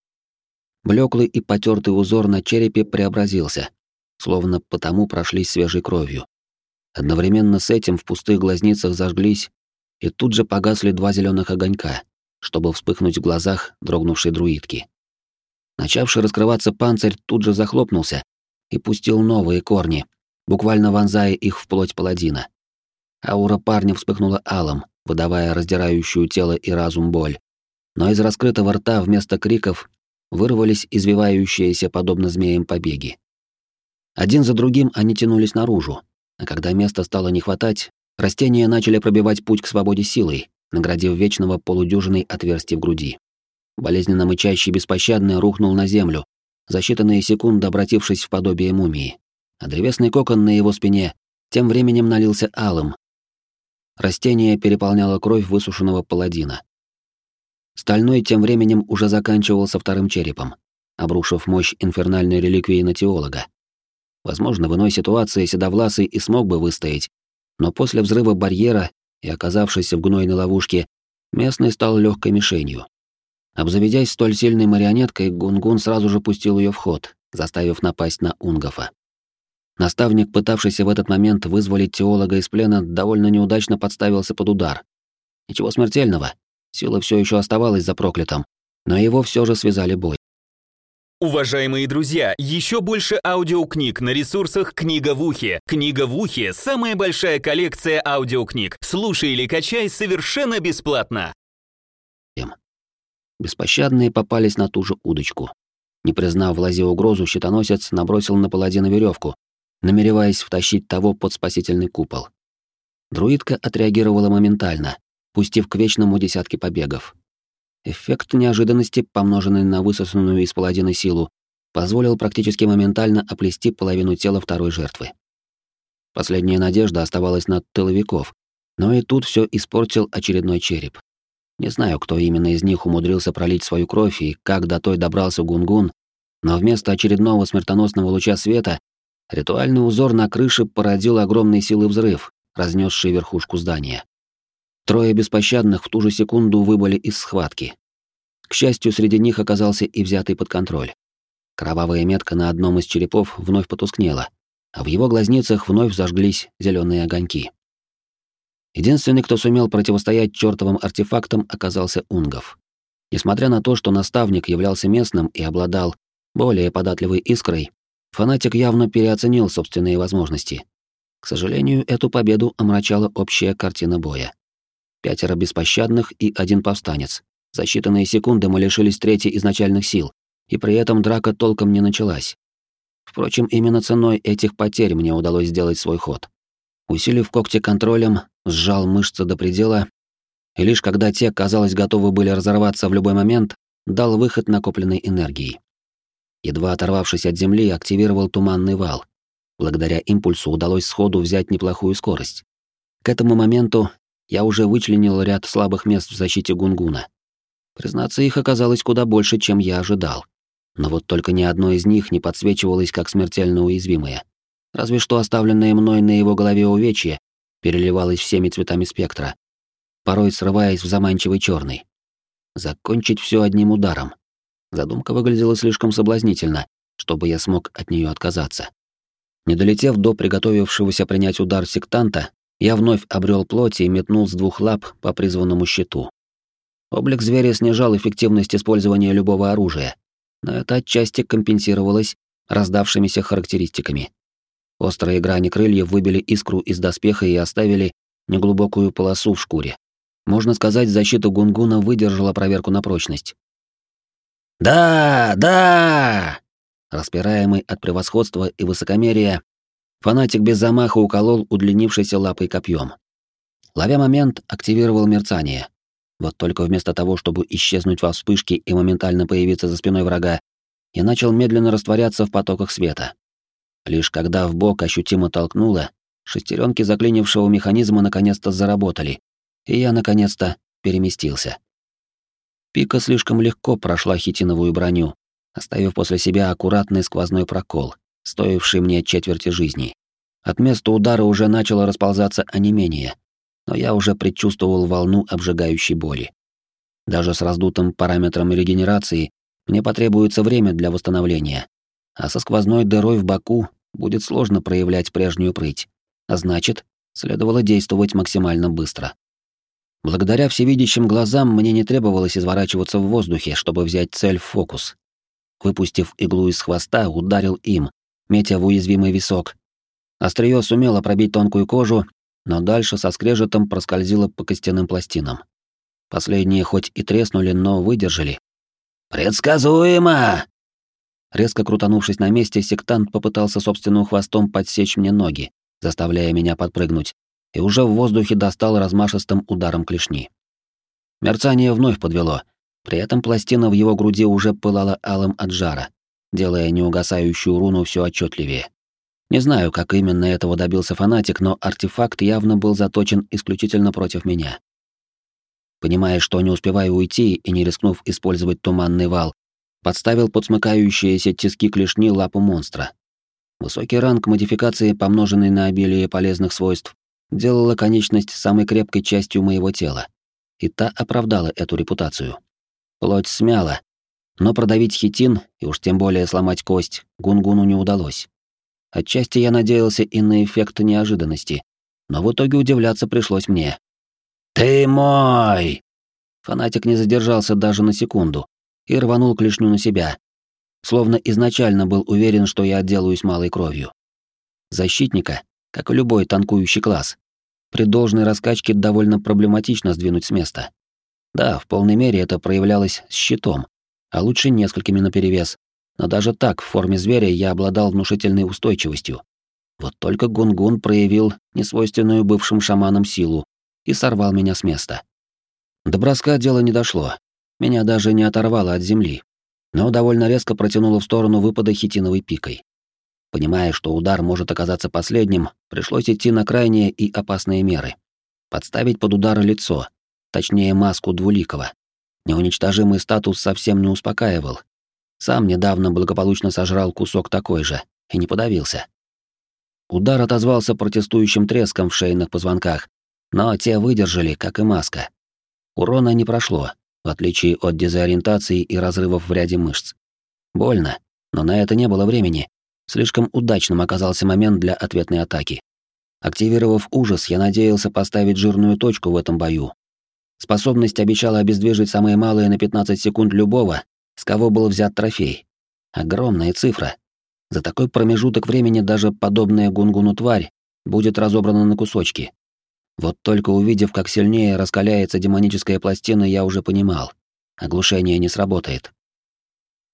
S1: Блеклый и потертый узор на черепе преобразился, словно потому прошлись свежей кровью. Одновременно с этим в пустых глазницах зажглись и тут же погасли два зеленых огонька, чтобы вспыхнуть в глазах дрогнувшей друидки. Начавший раскрываться панцирь тут же захлопнулся и пустил новые корни, буквально вонзая их в плоть паладина. Аура парня вспыхнула алым, выдавая раздирающую тело и разум боль. Но из раскрытого рта вместо криков вырвались извивающиеся подобно змеям побеги. Один за другим они тянулись наружу, а когда места стало не хватать, растения начали пробивать путь к свободе силой, наградив вечного полудюжиной отверстий в груди. Болезненно мычащий беспощадный рухнул на землю, за считанные секунды обратившись в подобие мумии, а древесный кокон на его спине тем временем налился алым. Растение переполняло кровь высушенного паладина. Стальной тем временем уже заканчивался вторым черепом, обрушив мощь инфернальной реликвии на теолога. Возможно, в иной ситуации Седовласый и смог бы выстоять, но после взрыва барьера и оказавшись в гнойной ловушке, местный стал легкой мишенью. Обзаведясь столь сильной марионеткой, Гунгун сразу же пустил ее в ход, заставив напасть на Унгофа. Наставник, пытавшийся в этот момент вызволить теолога из плена, довольно неудачно подставился под удар. Ничего смертельного, сила все еще оставалась за проклятым, но его все же связали бой.
S2: Уважаемые друзья, еще больше аудиокниг на ресурсах «Книга в ухе». «Книга в ухе» — самая большая коллекция аудиокниг. Слушай или качай совершенно бесплатно.
S1: Беспощадные попались на ту же удочку. Не признав в лазе угрозу, щитоносец набросил на паладина веревку, намереваясь втащить того под спасительный купол. Друидка отреагировала моментально, пустив к вечному десятки побегов. Эффект неожиданности, помноженный на высосанную из паладина силу, позволил практически моментально оплести половину тела второй жертвы. Последняя надежда оставалась на тыловиков, но и тут все испортил очередной череп. Не знаю, кто именно из них умудрился пролить свою кровь и как до той добрался Гунгун, но вместо очередного смертоносного луча света ритуальный узор на крыше породил огромной силы взрыв, разнесший верхушку здания. Трое беспощадных в ту же секунду выбыли из схватки. К счастью, среди них оказался и взятый под контроль. Кровавая метка на одном из черепов вновь потускнела, а в его глазницах вновь зажглись зеленые огоньки. Единственный, кто сумел противостоять чертовым артефактам, оказался Унгов. Несмотря на то, что наставник являлся местным и обладал более податливой искрой, фанатик явно переоценил собственные возможности. К сожалению, эту победу омрачала общая картина боя пятеро беспощадных и один повстанец. За считанные секунды мы лишились трети изначальных сил, и при этом драка толком не началась. Впрочем, именно ценой этих потерь мне удалось сделать свой ход. Усилив когти контролем, сжал мышцы до предела, и лишь когда те, казалось, готовы были разорваться в любой момент, дал выход накопленной энергии. Едва оторвавшись от земли, активировал туманный вал. Благодаря импульсу удалось сходу взять неплохую скорость. К этому моменту я уже вычленил ряд слабых мест в защите Гунгуна. Признаться, их оказалось куда больше, чем я ожидал. Но вот только ни одно из них не подсвечивалось как смертельно уязвимое. Разве что оставленное мной на его голове увечье переливалось всеми цветами спектра, порой срываясь в заманчивый черный. Закончить все одним ударом. Задумка выглядела слишком соблазнительно, чтобы я смог от нее отказаться. Не долетев до приготовившегося принять удар сектанта, я вновь обрел плоть и метнул с двух лап по призванному щиту. Облик зверя снижал эффективность использования любого оружия, но это отчасти компенсировалось раздавшимися характеристиками. Острые грани крыльев выбили искру из доспеха и оставили неглубокую полосу в шкуре. Можно сказать, защита Гунгуна выдержала проверку на прочность. «Да, да!» Распираемый от превосходства и высокомерия, фанатик без замаха уколол удлинившейся лапой копьем. Ловя момент, активировал мерцание. Вот только вместо того, чтобы исчезнуть во вспышке и моментально появиться за спиной врага, я начал медленно растворяться в потоках света. Лишь когда в бок ощутимо толкнуло, шестеренки заклинившего механизма наконец-то заработали, и я наконец-то переместился. Пика слишком легко прошла хитиновую броню, оставив после себя аккуратный сквозной прокол, стоивший мне четверти жизни. От места удара уже начало расползаться онемение, но я уже предчувствовал волну обжигающей боли. Даже с раздутым параметром регенерации мне потребуется время для восстановления, а со сквозной дырой в боку будет сложно проявлять прежнюю прыть, а значит, следовало действовать максимально быстро. Благодаря всевидящим глазам мне не требовалось изворачиваться в воздухе, чтобы взять цель в фокус. Выпустив иглу из хвоста, ударил им, метя в уязвимый висок. Остриё сумело пробить тонкую кожу но дальше со скрежетом проскользило по костяным пластинам. Последние хоть и треснули, но выдержали. «Предсказуемо!» Резко крутанувшись на месте, сектант попытался собственным хвостом подсечь мне ноги, заставляя меня подпрыгнуть, и уже в воздухе достал размашистым ударом клешни. Мерцание вновь подвело, при этом пластина в его груди уже пылала алым от жара, делая неугасающую руну все отчетливее. Не знаю, как именно этого добился фанатик, но артефакт явно был заточен исключительно против меня. Понимая, что не успеваю уйти и не рискнув использовать туманный вал, подставил под смыкающиеся тиски клешни лапу монстра. Высокий ранг модификации, помноженный на обилие полезных свойств, делала конечность самой крепкой частью моего тела, и та оправдала эту репутацию. Плоть смяла, но продавить хитин, и уж тем более сломать кость, Гунгуну не удалось. Отчасти я надеялся и на эффект неожиданности, но в итоге удивляться пришлось мне. «Ты мой!» Фанатик не задержался даже на секунду и рванул клешню на себя, словно изначально был уверен, что я отделаюсь малой кровью. Защитника, как и любой танкующий класс, при должной раскачке довольно проблематично сдвинуть с места. Да, в полной мере это проявлялось с щитом, а лучше несколькими наперевес, но даже так, в форме зверя я обладал внушительной устойчивостью. Вот только Гунгун проявил несвойственную бывшим шаманам силу и сорвал меня с места. До броска дело не дошло. Меня даже не оторвало от земли, но довольно резко протянуло в сторону выпада хитиновой пикой. Понимая, что удар может оказаться последним, пришлось идти на крайние и опасные меры. Подставить под удар лицо, точнее маску двуликого. Неуничтожимый статус совсем не успокаивал, сам недавно благополучно сожрал кусок такой же и не подавился. Удар отозвался протестующим треском в шейных позвонках, но те выдержали, как и маска. Урона не прошло, в отличие от дезориентации и разрывов в ряде мышц. Больно, но на это не было времени. Слишком удачным оказался момент для ответной атаки. Активировав ужас, я надеялся поставить жирную точку в этом бою. Способность обещала обездвижить самое малое на 15 секунд любого, с кого был взят трофей. Огромная цифра. За такой промежуток времени даже подобная гунгуну тварь будет разобрана на кусочки. Вот только увидев, как сильнее раскаляется демоническая пластина, я уже понимал. Оглушение не сработает.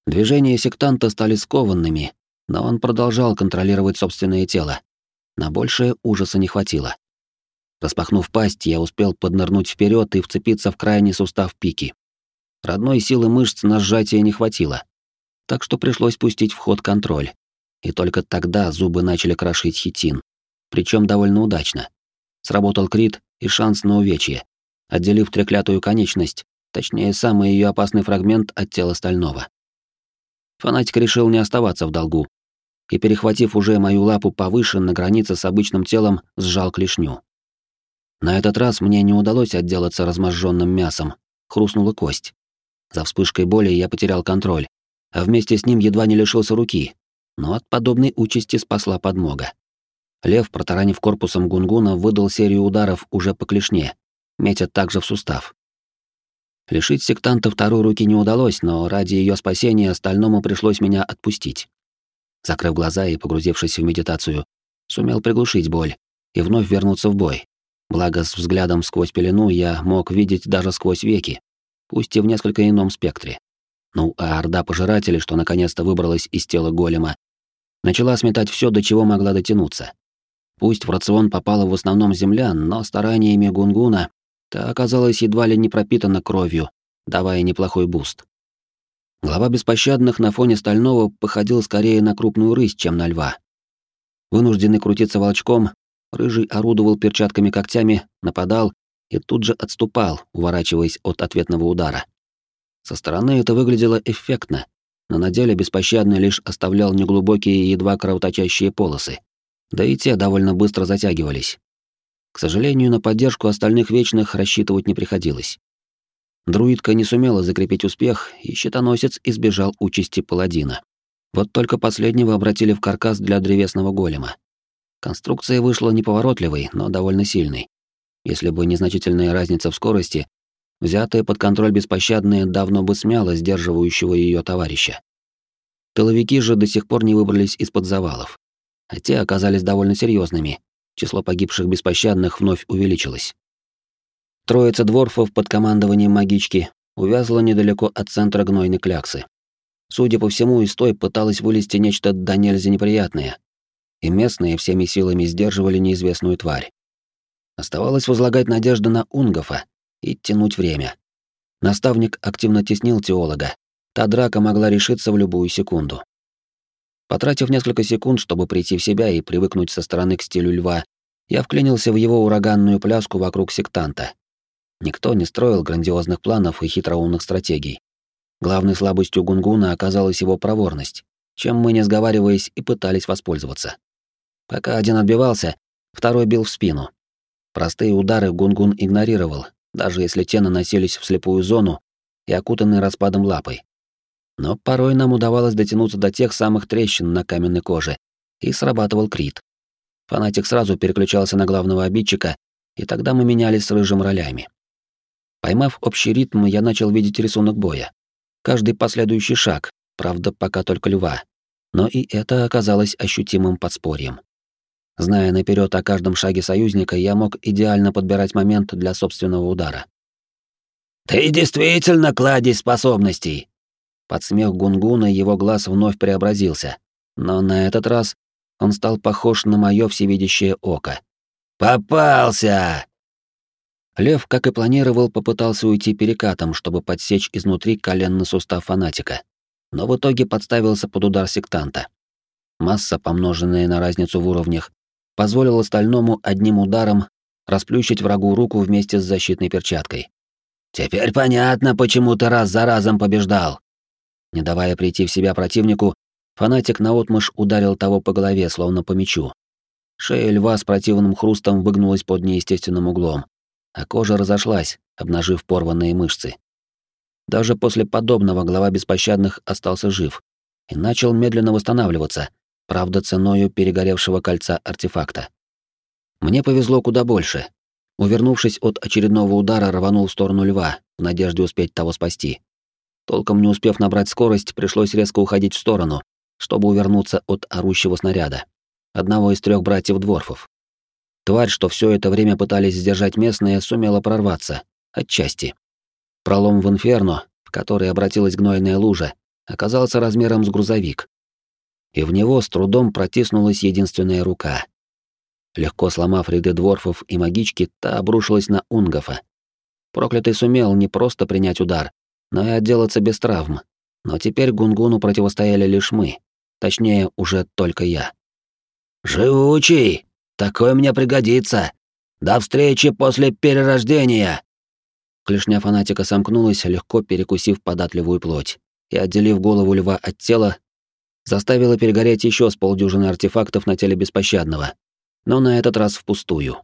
S1: Движения сектанта стали скованными, но он продолжал контролировать собственное тело. На большее ужаса не хватило. Распахнув пасть, я успел поднырнуть вперед и вцепиться в крайний сустав пики. Родной силы мышц на сжатие не хватило, так что пришлось пустить в ход контроль. И только тогда зубы начали крошить хитин, причем довольно удачно. Сработал крит и шанс на увечье, отделив треклятую конечность, точнее, самый ее опасный фрагмент от тела стального. Фанатик решил не оставаться в долгу и, перехватив уже мою лапу повыше на границе с обычным телом, сжал клешню. На этот раз мне не удалось отделаться разможженным мясом, хрустнула кость. За вспышкой боли я потерял контроль, а вместе с ним едва не лишился руки, но от подобной участи спасла подмога. Лев, протаранив корпусом гунгуна, выдал серию ударов уже по клешне, метя также в сустав. Лишить сектанта второй руки не удалось, но ради ее спасения остальному пришлось меня отпустить. Закрыв глаза и погрузившись в медитацию, сумел приглушить боль и вновь вернуться в бой. Благо, с взглядом сквозь пелену я мог видеть даже сквозь веки, пусть и в несколько ином спектре. Ну, а орда пожирателей, что наконец-то выбралась из тела голема, начала сметать все, до чего могла дотянуться. Пусть в рацион попала в основном земля, но стараниями Гунгуна та оказалась едва ли не пропитана кровью, давая неплохой буст. Глава беспощадных на фоне стального походил скорее на крупную рысь, чем на льва. Вынужденный крутиться волчком, рыжий орудовал перчатками-когтями, нападал и тут же отступал, уворачиваясь от ответного удара. Со стороны это выглядело эффектно, но на деле беспощадный лишь оставлял неглубокие едва кровоточащие полосы да и те довольно быстро затягивались. К сожалению, на поддержку остальных вечных рассчитывать не приходилось. Друидка не сумела закрепить успех, и щитоносец избежал участи паладина. Вот только последнего обратили в каркас для древесного голема. Конструкция вышла неповоротливой, но довольно сильной. Если бы незначительная разница в скорости, взятая под контроль беспощадная давно бы смяла сдерживающего ее товарища. Тыловики же до сих пор не выбрались из-под завалов а те оказались довольно серьезными. Число погибших беспощадных вновь увеличилось. Троица дворфов под командованием магички увязла недалеко от центра гнойной кляксы. Судя по всему, из той пыталась вылезти нечто до нельзя неприятное, и местные всеми силами сдерживали неизвестную тварь. Оставалось возлагать надежды на Унгофа и тянуть время. Наставник активно теснил теолога. Та драка могла решиться в любую секунду. Потратив несколько секунд, чтобы прийти в себя и привыкнуть со стороны к стилю льва, я вклинился в его ураганную пляску вокруг сектанта. Никто не строил грандиозных планов и хитроумных стратегий. Главной слабостью Гунгуна оказалась его проворность, чем мы, не сговариваясь, и пытались воспользоваться. Пока один отбивался, второй бил в спину. Простые удары Гунгун игнорировал, даже если те наносились в слепую зону и окутаны распадом лапой. Но порой нам удавалось дотянуться до тех самых трещин на каменной коже, и срабатывал крит. Фанатик сразу переключался на главного обидчика, и тогда мы менялись с рыжим ролями. Поймав общий ритм, я начал видеть рисунок боя. Каждый последующий шаг, правда, пока только льва. Но и это оказалось ощутимым подспорьем. Зная наперед о каждом шаге союзника, я мог идеально подбирать момент для собственного удара. «Ты действительно кладезь способностей!» Под смех Гунгуна его глаз вновь преобразился, но на этот раз он стал похож на мое всевидящее око. «Попался!» Лев, как и планировал, попытался уйти перекатом, чтобы подсечь изнутри коленный сустав фанатика, но в итоге подставился под удар сектанта. Масса, помноженная на разницу в уровнях, позволила стальному одним ударом расплющить врагу руку вместе с защитной перчаткой. «Теперь понятно, почему ты раз за разом побеждал. Не давая прийти в себя противнику, фанатик наотмашь ударил того по голове, словно по мячу. Шея льва с противным хрустом выгнулась под неестественным углом, а кожа разошлась, обнажив порванные мышцы. Даже после подобного глава беспощадных остался жив и начал медленно восстанавливаться, правда, ценою перегоревшего кольца артефакта. Мне повезло куда больше. Увернувшись от очередного удара, рванул в сторону льва, в надежде успеть того спасти. Толком не успев набрать скорость, пришлось резко уходить в сторону, чтобы увернуться от орущего снаряда. Одного из трех братьев-дворфов. Тварь, что все это время пытались сдержать местные, сумела прорваться. Отчасти. Пролом в инферно, в который обратилась гнойная лужа, оказался размером с грузовик. И в него с трудом протиснулась единственная рука. Легко сломав ряды дворфов и магички, та обрушилась на Унгофа. Проклятый сумел не просто принять удар, но и отделаться без травм. Но теперь Гунгуну противостояли лишь мы. Точнее, уже только я. «Живучий! Такой мне пригодится! До встречи после перерождения!» Клешня фанатика сомкнулась, легко перекусив податливую плоть, и, отделив голову льва от тела, заставила перегореть еще с полдюжины артефактов на теле беспощадного, но на этот раз впустую.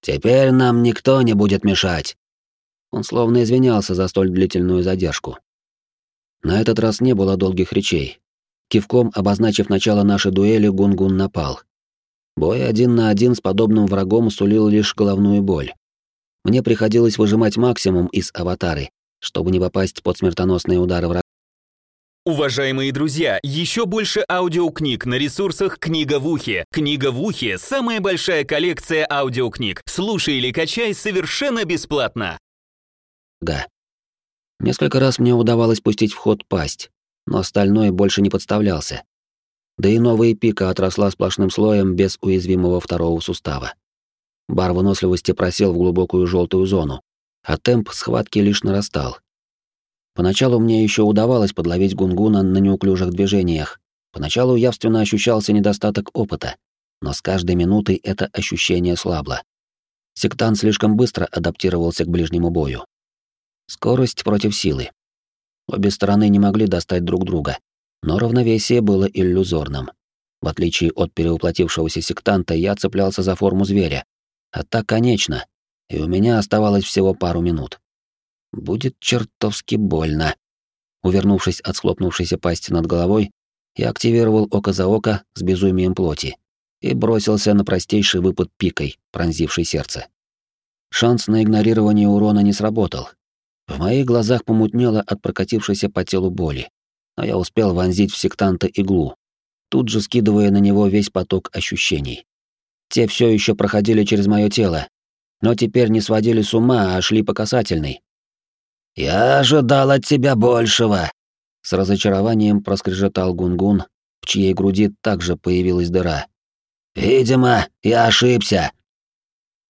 S1: «Теперь нам никто не будет мешать!» Он словно извинялся за столь длительную задержку. На этот раз не было долгих речей. Кивком обозначив начало нашей дуэли, Гунгун напал. Бой один на один с подобным врагом сулил лишь головную боль. Мне приходилось выжимать максимум из аватары, чтобы не попасть под смертоносные удары врага.
S2: Уважаемые друзья, еще больше аудиокниг на ресурсах «Книга в ухе». «Книга в ухе» — самая большая коллекция аудиокниг. Слушай или качай совершенно бесплатно.
S1: Да. Несколько раз мне удавалось пустить в ход пасть, но остальное больше не подставлялся. Да и новая пика отросла сплошным слоем без уязвимого второго сустава. Бар выносливости просел в глубокую желтую зону, а темп схватки лишь нарастал. Поначалу мне еще удавалось подловить гунгуна на неуклюжих движениях. Поначалу явственно ощущался недостаток опыта, но с каждой минутой это ощущение слабло. Сектант слишком быстро адаптировался к ближнему бою. Скорость против силы. Обе стороны не могли достать друг друга, но равновесие было иллюзорным. В отличие от перевоплотившегося сектанта, я цеплялся за форму зверя. А так конечно, и у меня оставалось всего пару минут. Будет чертовски больно. Увернувшись от схлопнувшейся пасти над головой, я активировал око за око с безумием плоти и бросился на простейший выпад пикой, пронзивший сердце. Шанс на игнорирование урона не сработал. В моих глазах помутнело от прокатившейся по телу боли, но я успел вонзить в сектанта иглу, тут же скидывая на него весь поток ощущений. Те все еще проходили через мое тело, но теперь не сводили с ума, а шли по касательной, «Я ожидал от тебя большего!» С разочарованием проскрежетал Гунгун, в чьей груди также появилась дыра. «Видимо, я ошибся!»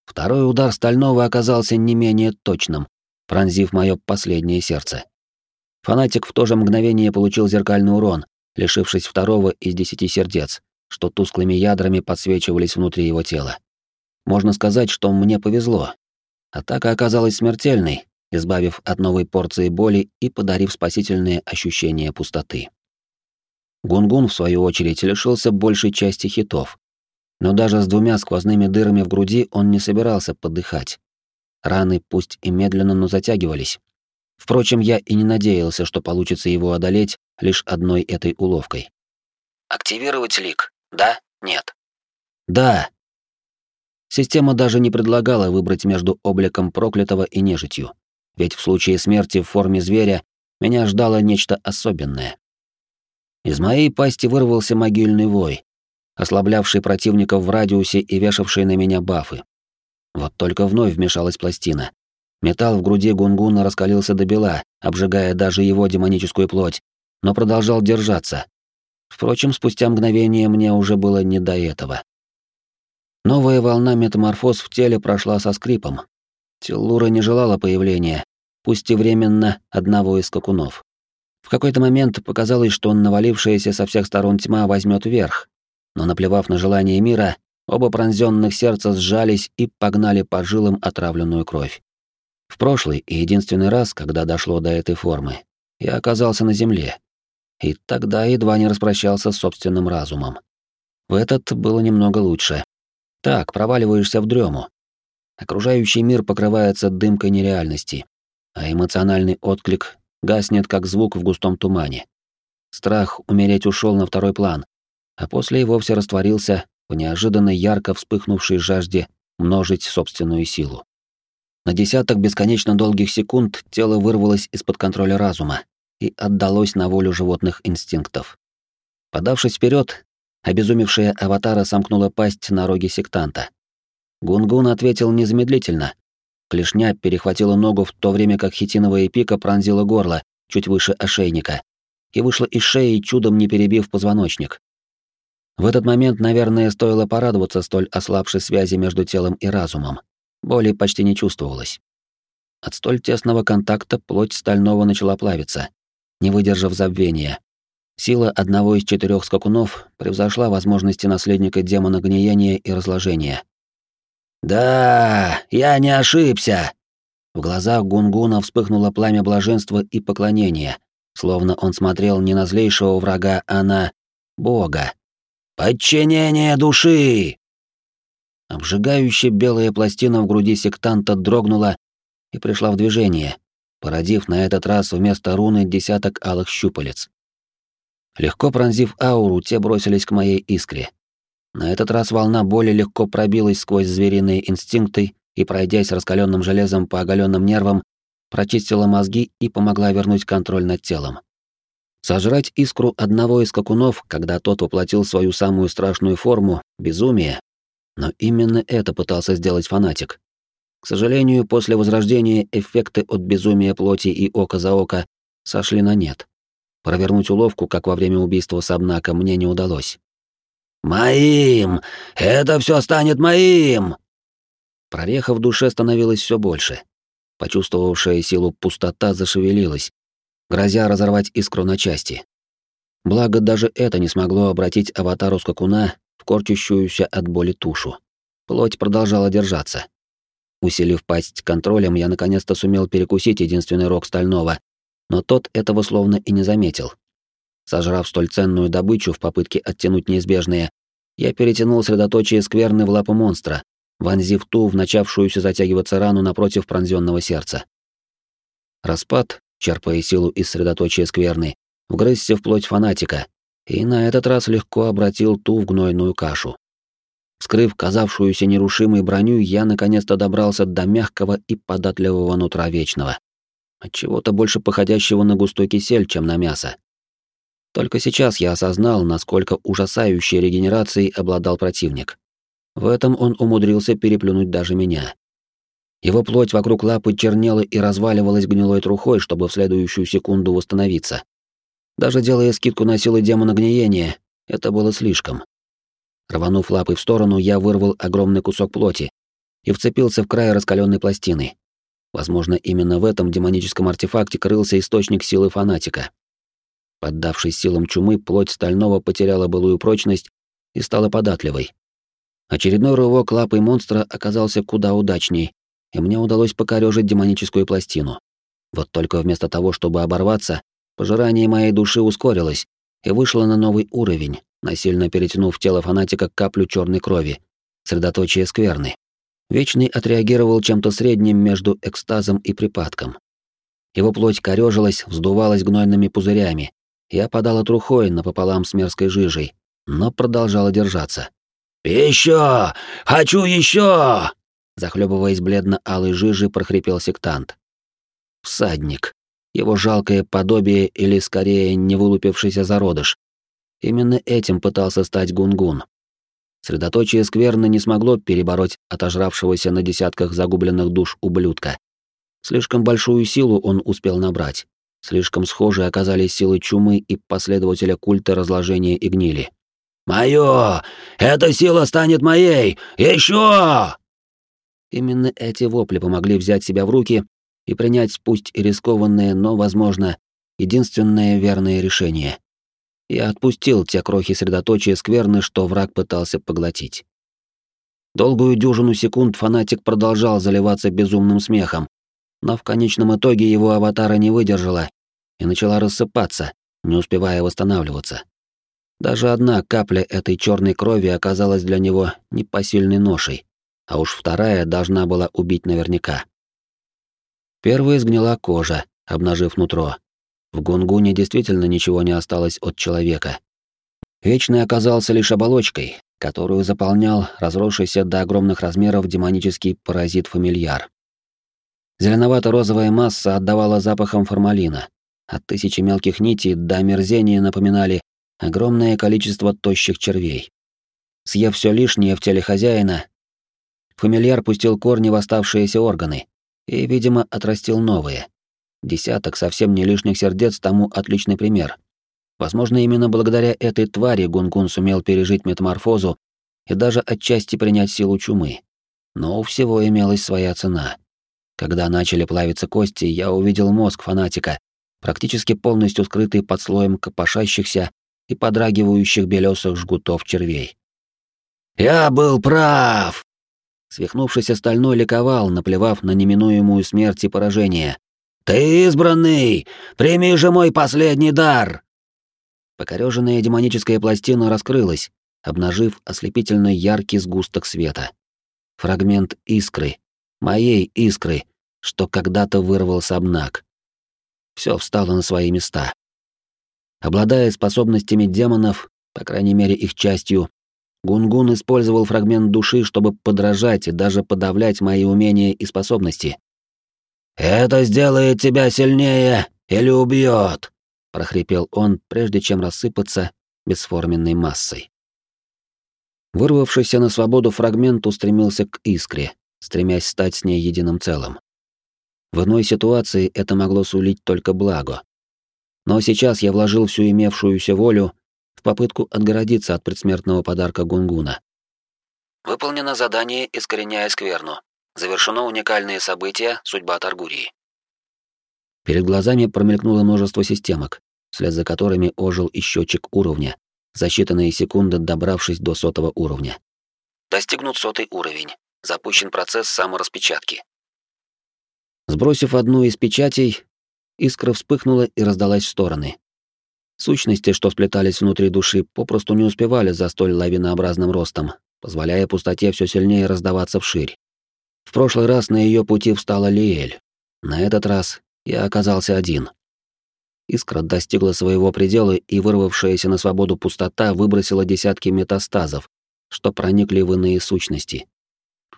S1: Второй удар стального оказался не менее точным, пронзив мое последнее сердце. Фанатик в то же мгновение получил зеркальный урон, лишившись второго из десяти сердец, что тусклыми ядрами подсвечивались внутри его тела. Можно сказать, что мне повезло. Атака оказалась смертельной, избавив от новой порции боли и подарив спасительные ощущения пустоты. Гунгун, в свою очередь, лишился большей части хитов. Но даже с двумя сквозными дырами в груди он не собирался подыхать. Раны пусть и медленно, но затягивались. Впрочем, я и не надеялся, что получится его одолеть лишь одной этой уловкой. «Активировать лик? Да? Нет?» «Да!» Система даже не предлагала выбрать между обликом проклятого и нежитью ведь в случае смерти в форме зверя меня ждало нечто особенное. Из моей пасти вырвался могильный вой, ослаблявший противников в радиусе и вешавший на меня бафы. Вот только вновь вмешалась пластина. Металл в груди Гунгуна раскалился до бела, обжигая даже его демоническую плоть, но продолжал держаться. Впрочем, спустя мгновение мне уже было не до этого. Новая волна метаморфоз в теле прошла со скрипом, Теллура не желала появления, пусть и временно, одного из скакунов. В какой-то момент показалось, что навалившаяся со всех сторон тьма возьмет верх, но наплевав на желание мира, оба пронзенных сердца сжались и погнали по жилам отравленную кровь. В прошлый и единственный раз, когда дошло до этой формы, я оказался на земле. И тогда едва не распрощался с собственным разумом. В этот было немного лучше. Так, проваливаешься в дрему, Окружающий мир покрывается дымкой нереальности, а эмоциональный отклик гаснет, как звук в густом тумане. Страх умереть ушел на второй план, а после и вовсе растворился в неожиданно ярко вспыхнувшей жажде множить собственную силу. На десяток бесконечно долгих секунд тело вырвалось из-под контроля разума и отдалось на волю животных инстинктов. Подавшись вперед, обезумевшая аватара сомкнула пасть на роге сектанта, Гунгун ответил незамедлительно. Клешня перехватила ногу в то время, как хитиновая пика пронзила горло, чуть выше ошейника. и вышла из шеи, чудом не перебив позвоночник. В этот момент, наверное, стоило порадоваться столь ослабшей связи между телом и разумом. Боли почти не чувствовалось. От столь тесного контакта плоть стального начала плавиться, не выдержав забвения. Сила одного из четырех скакунов превзошла возможности наследника демона гниения и разложения. «Да, я не ошибся!» В глазах Гунгуна вспыхнуло пламя блаженства и поклонения, словно он смотрел не на злейшего врага, а на Бога. «Подчинение души!» Обжигающая белая пластина в груди сектанта дрогнула и пришла в движение, породив на этот раз вместо руны десяток алых щупалец. Легко пронзив ауру, те бросились к моей искре. На этот раз волна боли легко пробилась сквозь звериные инстинкты и, пройдясь раскаленным железом по оголенным нервам, прочистила мозги и помогла вернуть контроль над телом. Сожрать искру одного из скакунов, когда тот воплотил свою самую страшную форму — безумие. Но именно это пытался сделать фанатик. К сожалению, после возрождения эффекты от безумия плоти и око за око сошли на нет. Провернуть уловку, как во время убийства Сабнака, мне не удалось. «Моим! Это все станет моим!» Прореха в душе становилась все больше. Почувствовавшая силу пустота зашевелилась, грозя разорвать искру на части. Благо, даже это не смогло обратить аватару скакуна в корчащуюся от боли тушу. Плоть продолжала держаться. Усилив пасть контролем, я наконец-то сумел перекусить единственный рог стального, но тот этого словно и не заметил. Сожрав столь ценную добычу в попытке оттянуть неизбежное, я перетянул средоточие скверны в лапу монстра, вонзив ту в начавшуюся затягиваться рану напротив пронзенного сердца. Распад, черпая силу из средоточия скверны, вгрызся в плоть фанатика, и на этот раз легко обратил ту в гнойную кашу. Скрыв казавшуюся нерушимой броню, я наконец-то добрался до мягкого и податливого нутра вечного. От чего-то больше походящего на густой кисель, чем на мясо. Только сейчас я осознал, насколько ужасающей регенерацией обладал противник. В этом он умудрился переплюнуть даже меня. Его плоть вокруг лапы чернела и разваливалась гнилой трухой, чтобы в следующую секунду восстановиться. Даже делая скидку на силы демона гниения, это было слишком. Рванув лапой в сторону, я вырвал огромный кусок плоти и вцепился в край раскаленной пластины. Возможно, именно в этом демоническом артефакте крылся источник силы фанатика. Поддавшись силам чумы, плоть стального потеряла былую прочность и стала податливой. Очередной рывок лапой монстра оказался куда удачней, и мне удалось покорёжить демоническую пластину. Вот только вместо того, чтобы оборваться, пожирание моей души ускорилось и вышло на новый уровень, насильно перетянув тело фанатика каплю черной крови, средоточие скверны. Вечный отреагировал чем-то средним между экстазом и припадком. Его плоть корёжилась, вздувалась гнойными пузырями и опадала трухой напополам с мерзкой жижей, но продолжала держаться. «Еще! Хочу еще!» Захлебываясь бледно-алой жижей, прохрипел сектант. Всадник. Его жалкое подобие или, скорее, не вылупившийся зародыш. Именно этим пытался стать Гунгун. Средоточие скверны не смогло перебороть отожравшегося на десятках загубленных душ ублюдка. Слишком большую силу он успел набрать. Слишком схожи оказались силы чумы и последователя культа разложения и гнили. «Моё! Эта сила станет моей! Еще!» Именно эти вопли помогли взять себя в руки и принять пусть и рискованное, но, возможно, единственное верное решение. Я отпустил те крохи средоточия скверны, что враг пытался поглотить. Долгую дюжину секунд фанатик продолжал заливаться безумным смехом, но в конечном итоге его аватара не выдержала и начала рассыпаться, не успевая восстанавливаться. Даже одна капля этой черной крови оказалась для него непосильной ношей, а уж вторая должна была убить наверняка. Первая сгнила кожа, обнажив нутро, в Гунгуне действительно ничего не осталось от человека. Вечный оказался лишь оболочкой, которую заполнял разросшийся до огромных размеров демонический паразит-фамильяр. Зеленовато-розовая масса отдавала запахом формалина. От тысячи мелких нитей до омерзения напоминали огромное количество тощих червей. Съев все лишнее в теле хозяина, фамильяр пустил корни в оставшиеся органы и, видимо, отрастил новые — Десяток совсем не лишних сердец тому отличный пример. Возможно, именно благодаря этой твари Гунгун сумел пережить метаморфозу и даже отчасти принять силу чумы. Но у всего имелась своя цена. Когда начали плавиться кости, я увидел мозг фанатика, практически полностью скрытый под слоем копошащихся и подрагивающих белесых жгутов червей. «Я был прав!» Свихнувшийся стальной ликовал, наплевав на неминуемую смерть и поражение. «Ты избранный! Прими же мой последний дар!» Покорёженная демоническая пластина раскрылась, обнажив ослепительно яркий сгусток света. Фрагмент искры, моей искры, что когда-то вырвал Сабнак. Все встало на свои места. Обладая способностями демонов, по крайней мере их частью, Гунгун использовал фрагмент души, чтобы подражать и даже подавлять мои умения и способности. «Это сделает тебя сильнее или убьет!» — прохрипел он, прежде чем рассыпаться бесформенной массой. Вырвавшийся на свободу фрагмент устремился к искре, стремясь стать с ней единым целым. В иной ситуации это могло сулить только благо. Но сейчас я вложил всю имевшуюся волю в попытку отгородиться от предсмертного подарка Гунгуна. Выполнено задание «Искореняя скверну». Завершено уникальное событие «Судьба Таргурии». Перед глазами промелькнуло множество системок, вслед за которыми ожил и счетчик уровня, за считанные секунды добравшись до сотого уровня. Достигнут сотый уровень. Запущен процесс самораспечатки. Сбросив одну из печатей, искра вспыхнула и раздалась в стороны. Сущности, что сплетались внутри души, попросту не успевали за столь лавинообразным ростом, позволяя пустоте все сильнее раздаваться вширь. В прошлый раз на ее пути встала Лиэль. На этот раз я оказался один. Искра достигла своего предела, и вырвавшаяся на свободу пустота выбросила десятки метастазов, что проникли в иные сущности.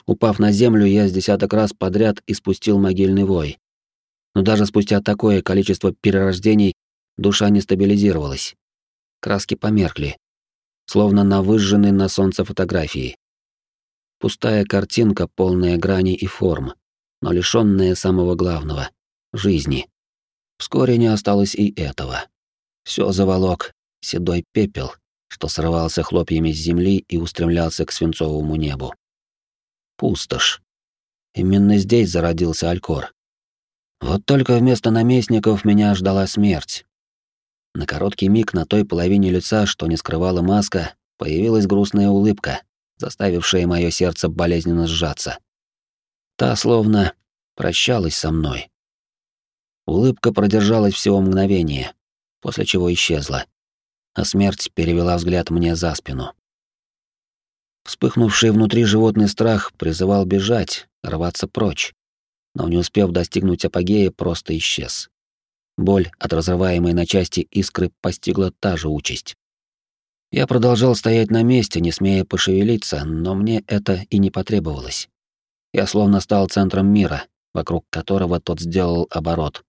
S1: Упав на землю, я с десяток раз подряд испустил могильный вой. Но даже спустя такое количество перерождений душа не стабилизировалась. Краски померкли, словно на выжженной на солнце фотографии. Пустая картинка, полная граней и форм, но лишённая самого главного — жизни. Вскоре не осталось и этого. Всё заволок седой пепел, что срывался хлопьями с земли и устремлялся к свинцовому небу. Пустошь. Именно здесь зародился Алькор. Вот только вместо наместников меня ждала смерть. На короткий миг на той половине лица, что не скрывала маска, появилась грустная улыбка, заставившая мое сердце болезненно сжаться. Та словно прощалась со мной. Улыбка продержалась всего мгновение, после чего исчезла, а смерть перевела взгляд мне за спину. Вспыхнувший внутри животный страх призывал бежать, рваться прочь, но не успев достигнуть апогея, просто исчез. Боль от разрываемой на части искры постигла та же участь. Я продолжал стоять на месте, не смея пошевелиться, но мне это и не потребовалось. Я словно стал центром мира, вокруг которого тот сделал оборот.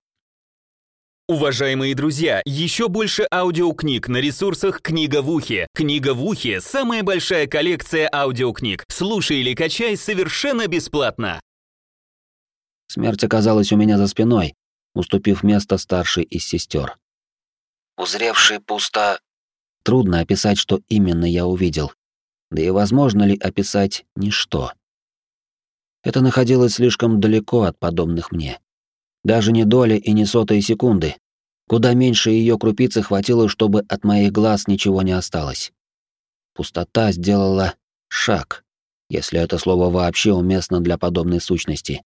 S2: Уважаемые друзья, еще больше аудиокниг на ресурсах «Книга в ухе». «Книга в ухе» — самая большая коллекция аудиокниг. Слушай или качай совершенно бесплатно.
S1: Смерть оказалась у меня за спиной, уступив место старшей из сестер. Узревший пусто... Трудно описать, что именно я увидел. Да и возможно ли описать ничто. Это находилось слишком далеко от подобных мне. Даже не доли и не сотые секунды. Куда меньше ее крупицы хватило, чтобы от моих глаз ничего не осталось. Пустота сделала шаг, если это слово вообще уместно для подобной сущности.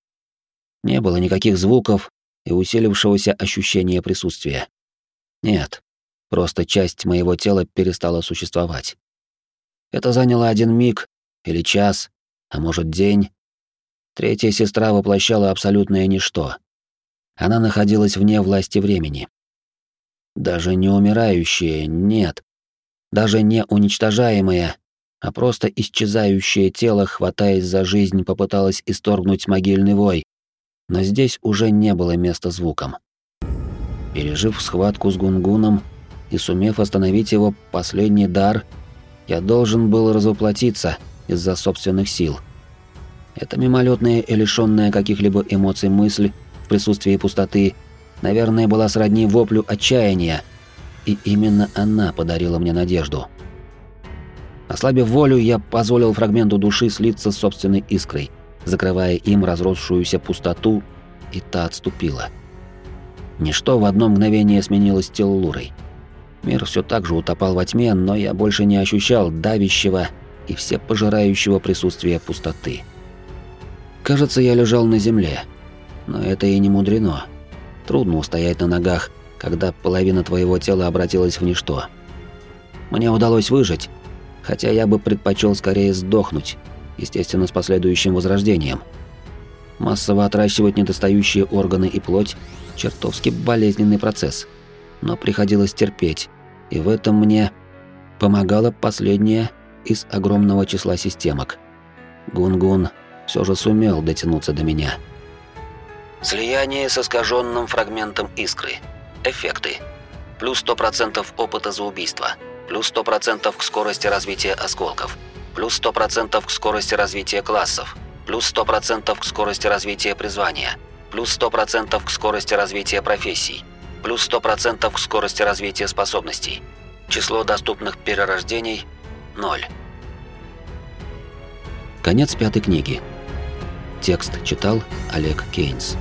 S1: Не было никаких звуков, и усилившегося ощущения присутствия. Нет, просто часть моего тела перестала существовать. Это заняло один миг или час, а может день. Третья сестра воплощала абсолютное ничто. Она находилась вне власти времени. Даже не умирающее, нет. Даже не уничтожаемое, а просто исчезающее тело, хватаясь за жизнь, попыталось исторгнуть могильный вой, но здесь уже не было места звукам. Пережив схватку с Гунгуном и сумев остановить его последний дар, я должен был развоплотиться из-за собственных сил. Эта мимолетная и лишённая каких-либо эмоций мысль в присутствии пустоты, наверное, была сродни воплю отчаяния. И именно она подарила мне надежду. Ослабив волю, я позволил фрагменту души слиться с собственной искрой, закрывая им разросшуюся пустоту, и та отступила. Ничто в одно мгновение сменилось теллурой. Мир все так же утопал во тьме, но я больше не ощущал давящего и всепожирающего присутствия пустоты. Кажется, я лежал на земле. Но это и не мудрено. Трудно устоять на ногах, когда половина твоего тела обратилась в ничто. Мне удалось выжить, хотя я бы предпочел скорее сдохнуть, естественно, с последующим возрождением. Массово отращивать недостающие органы и плоть – чертовски болезненный процесс. Но приходилось терпеть, и в этом мне помогала последняя из огромного числа системок. Гунгун все же сумел дотянуться до меня. Слияние с искаженным фрагментом искры. Эффекты. Плюс 100% опыта за убийство. Плюс 100% к скорости развития осколков. Плюс 100% к скорости развития классов. Плюс 100% к скорости развития призвания. Плюс 100% к скорости развития профессий. Плюс 100% к скорости развития способностей. Число доступных перерождений – 0. Конец пятой книги. Текст читал Олег Кейнс.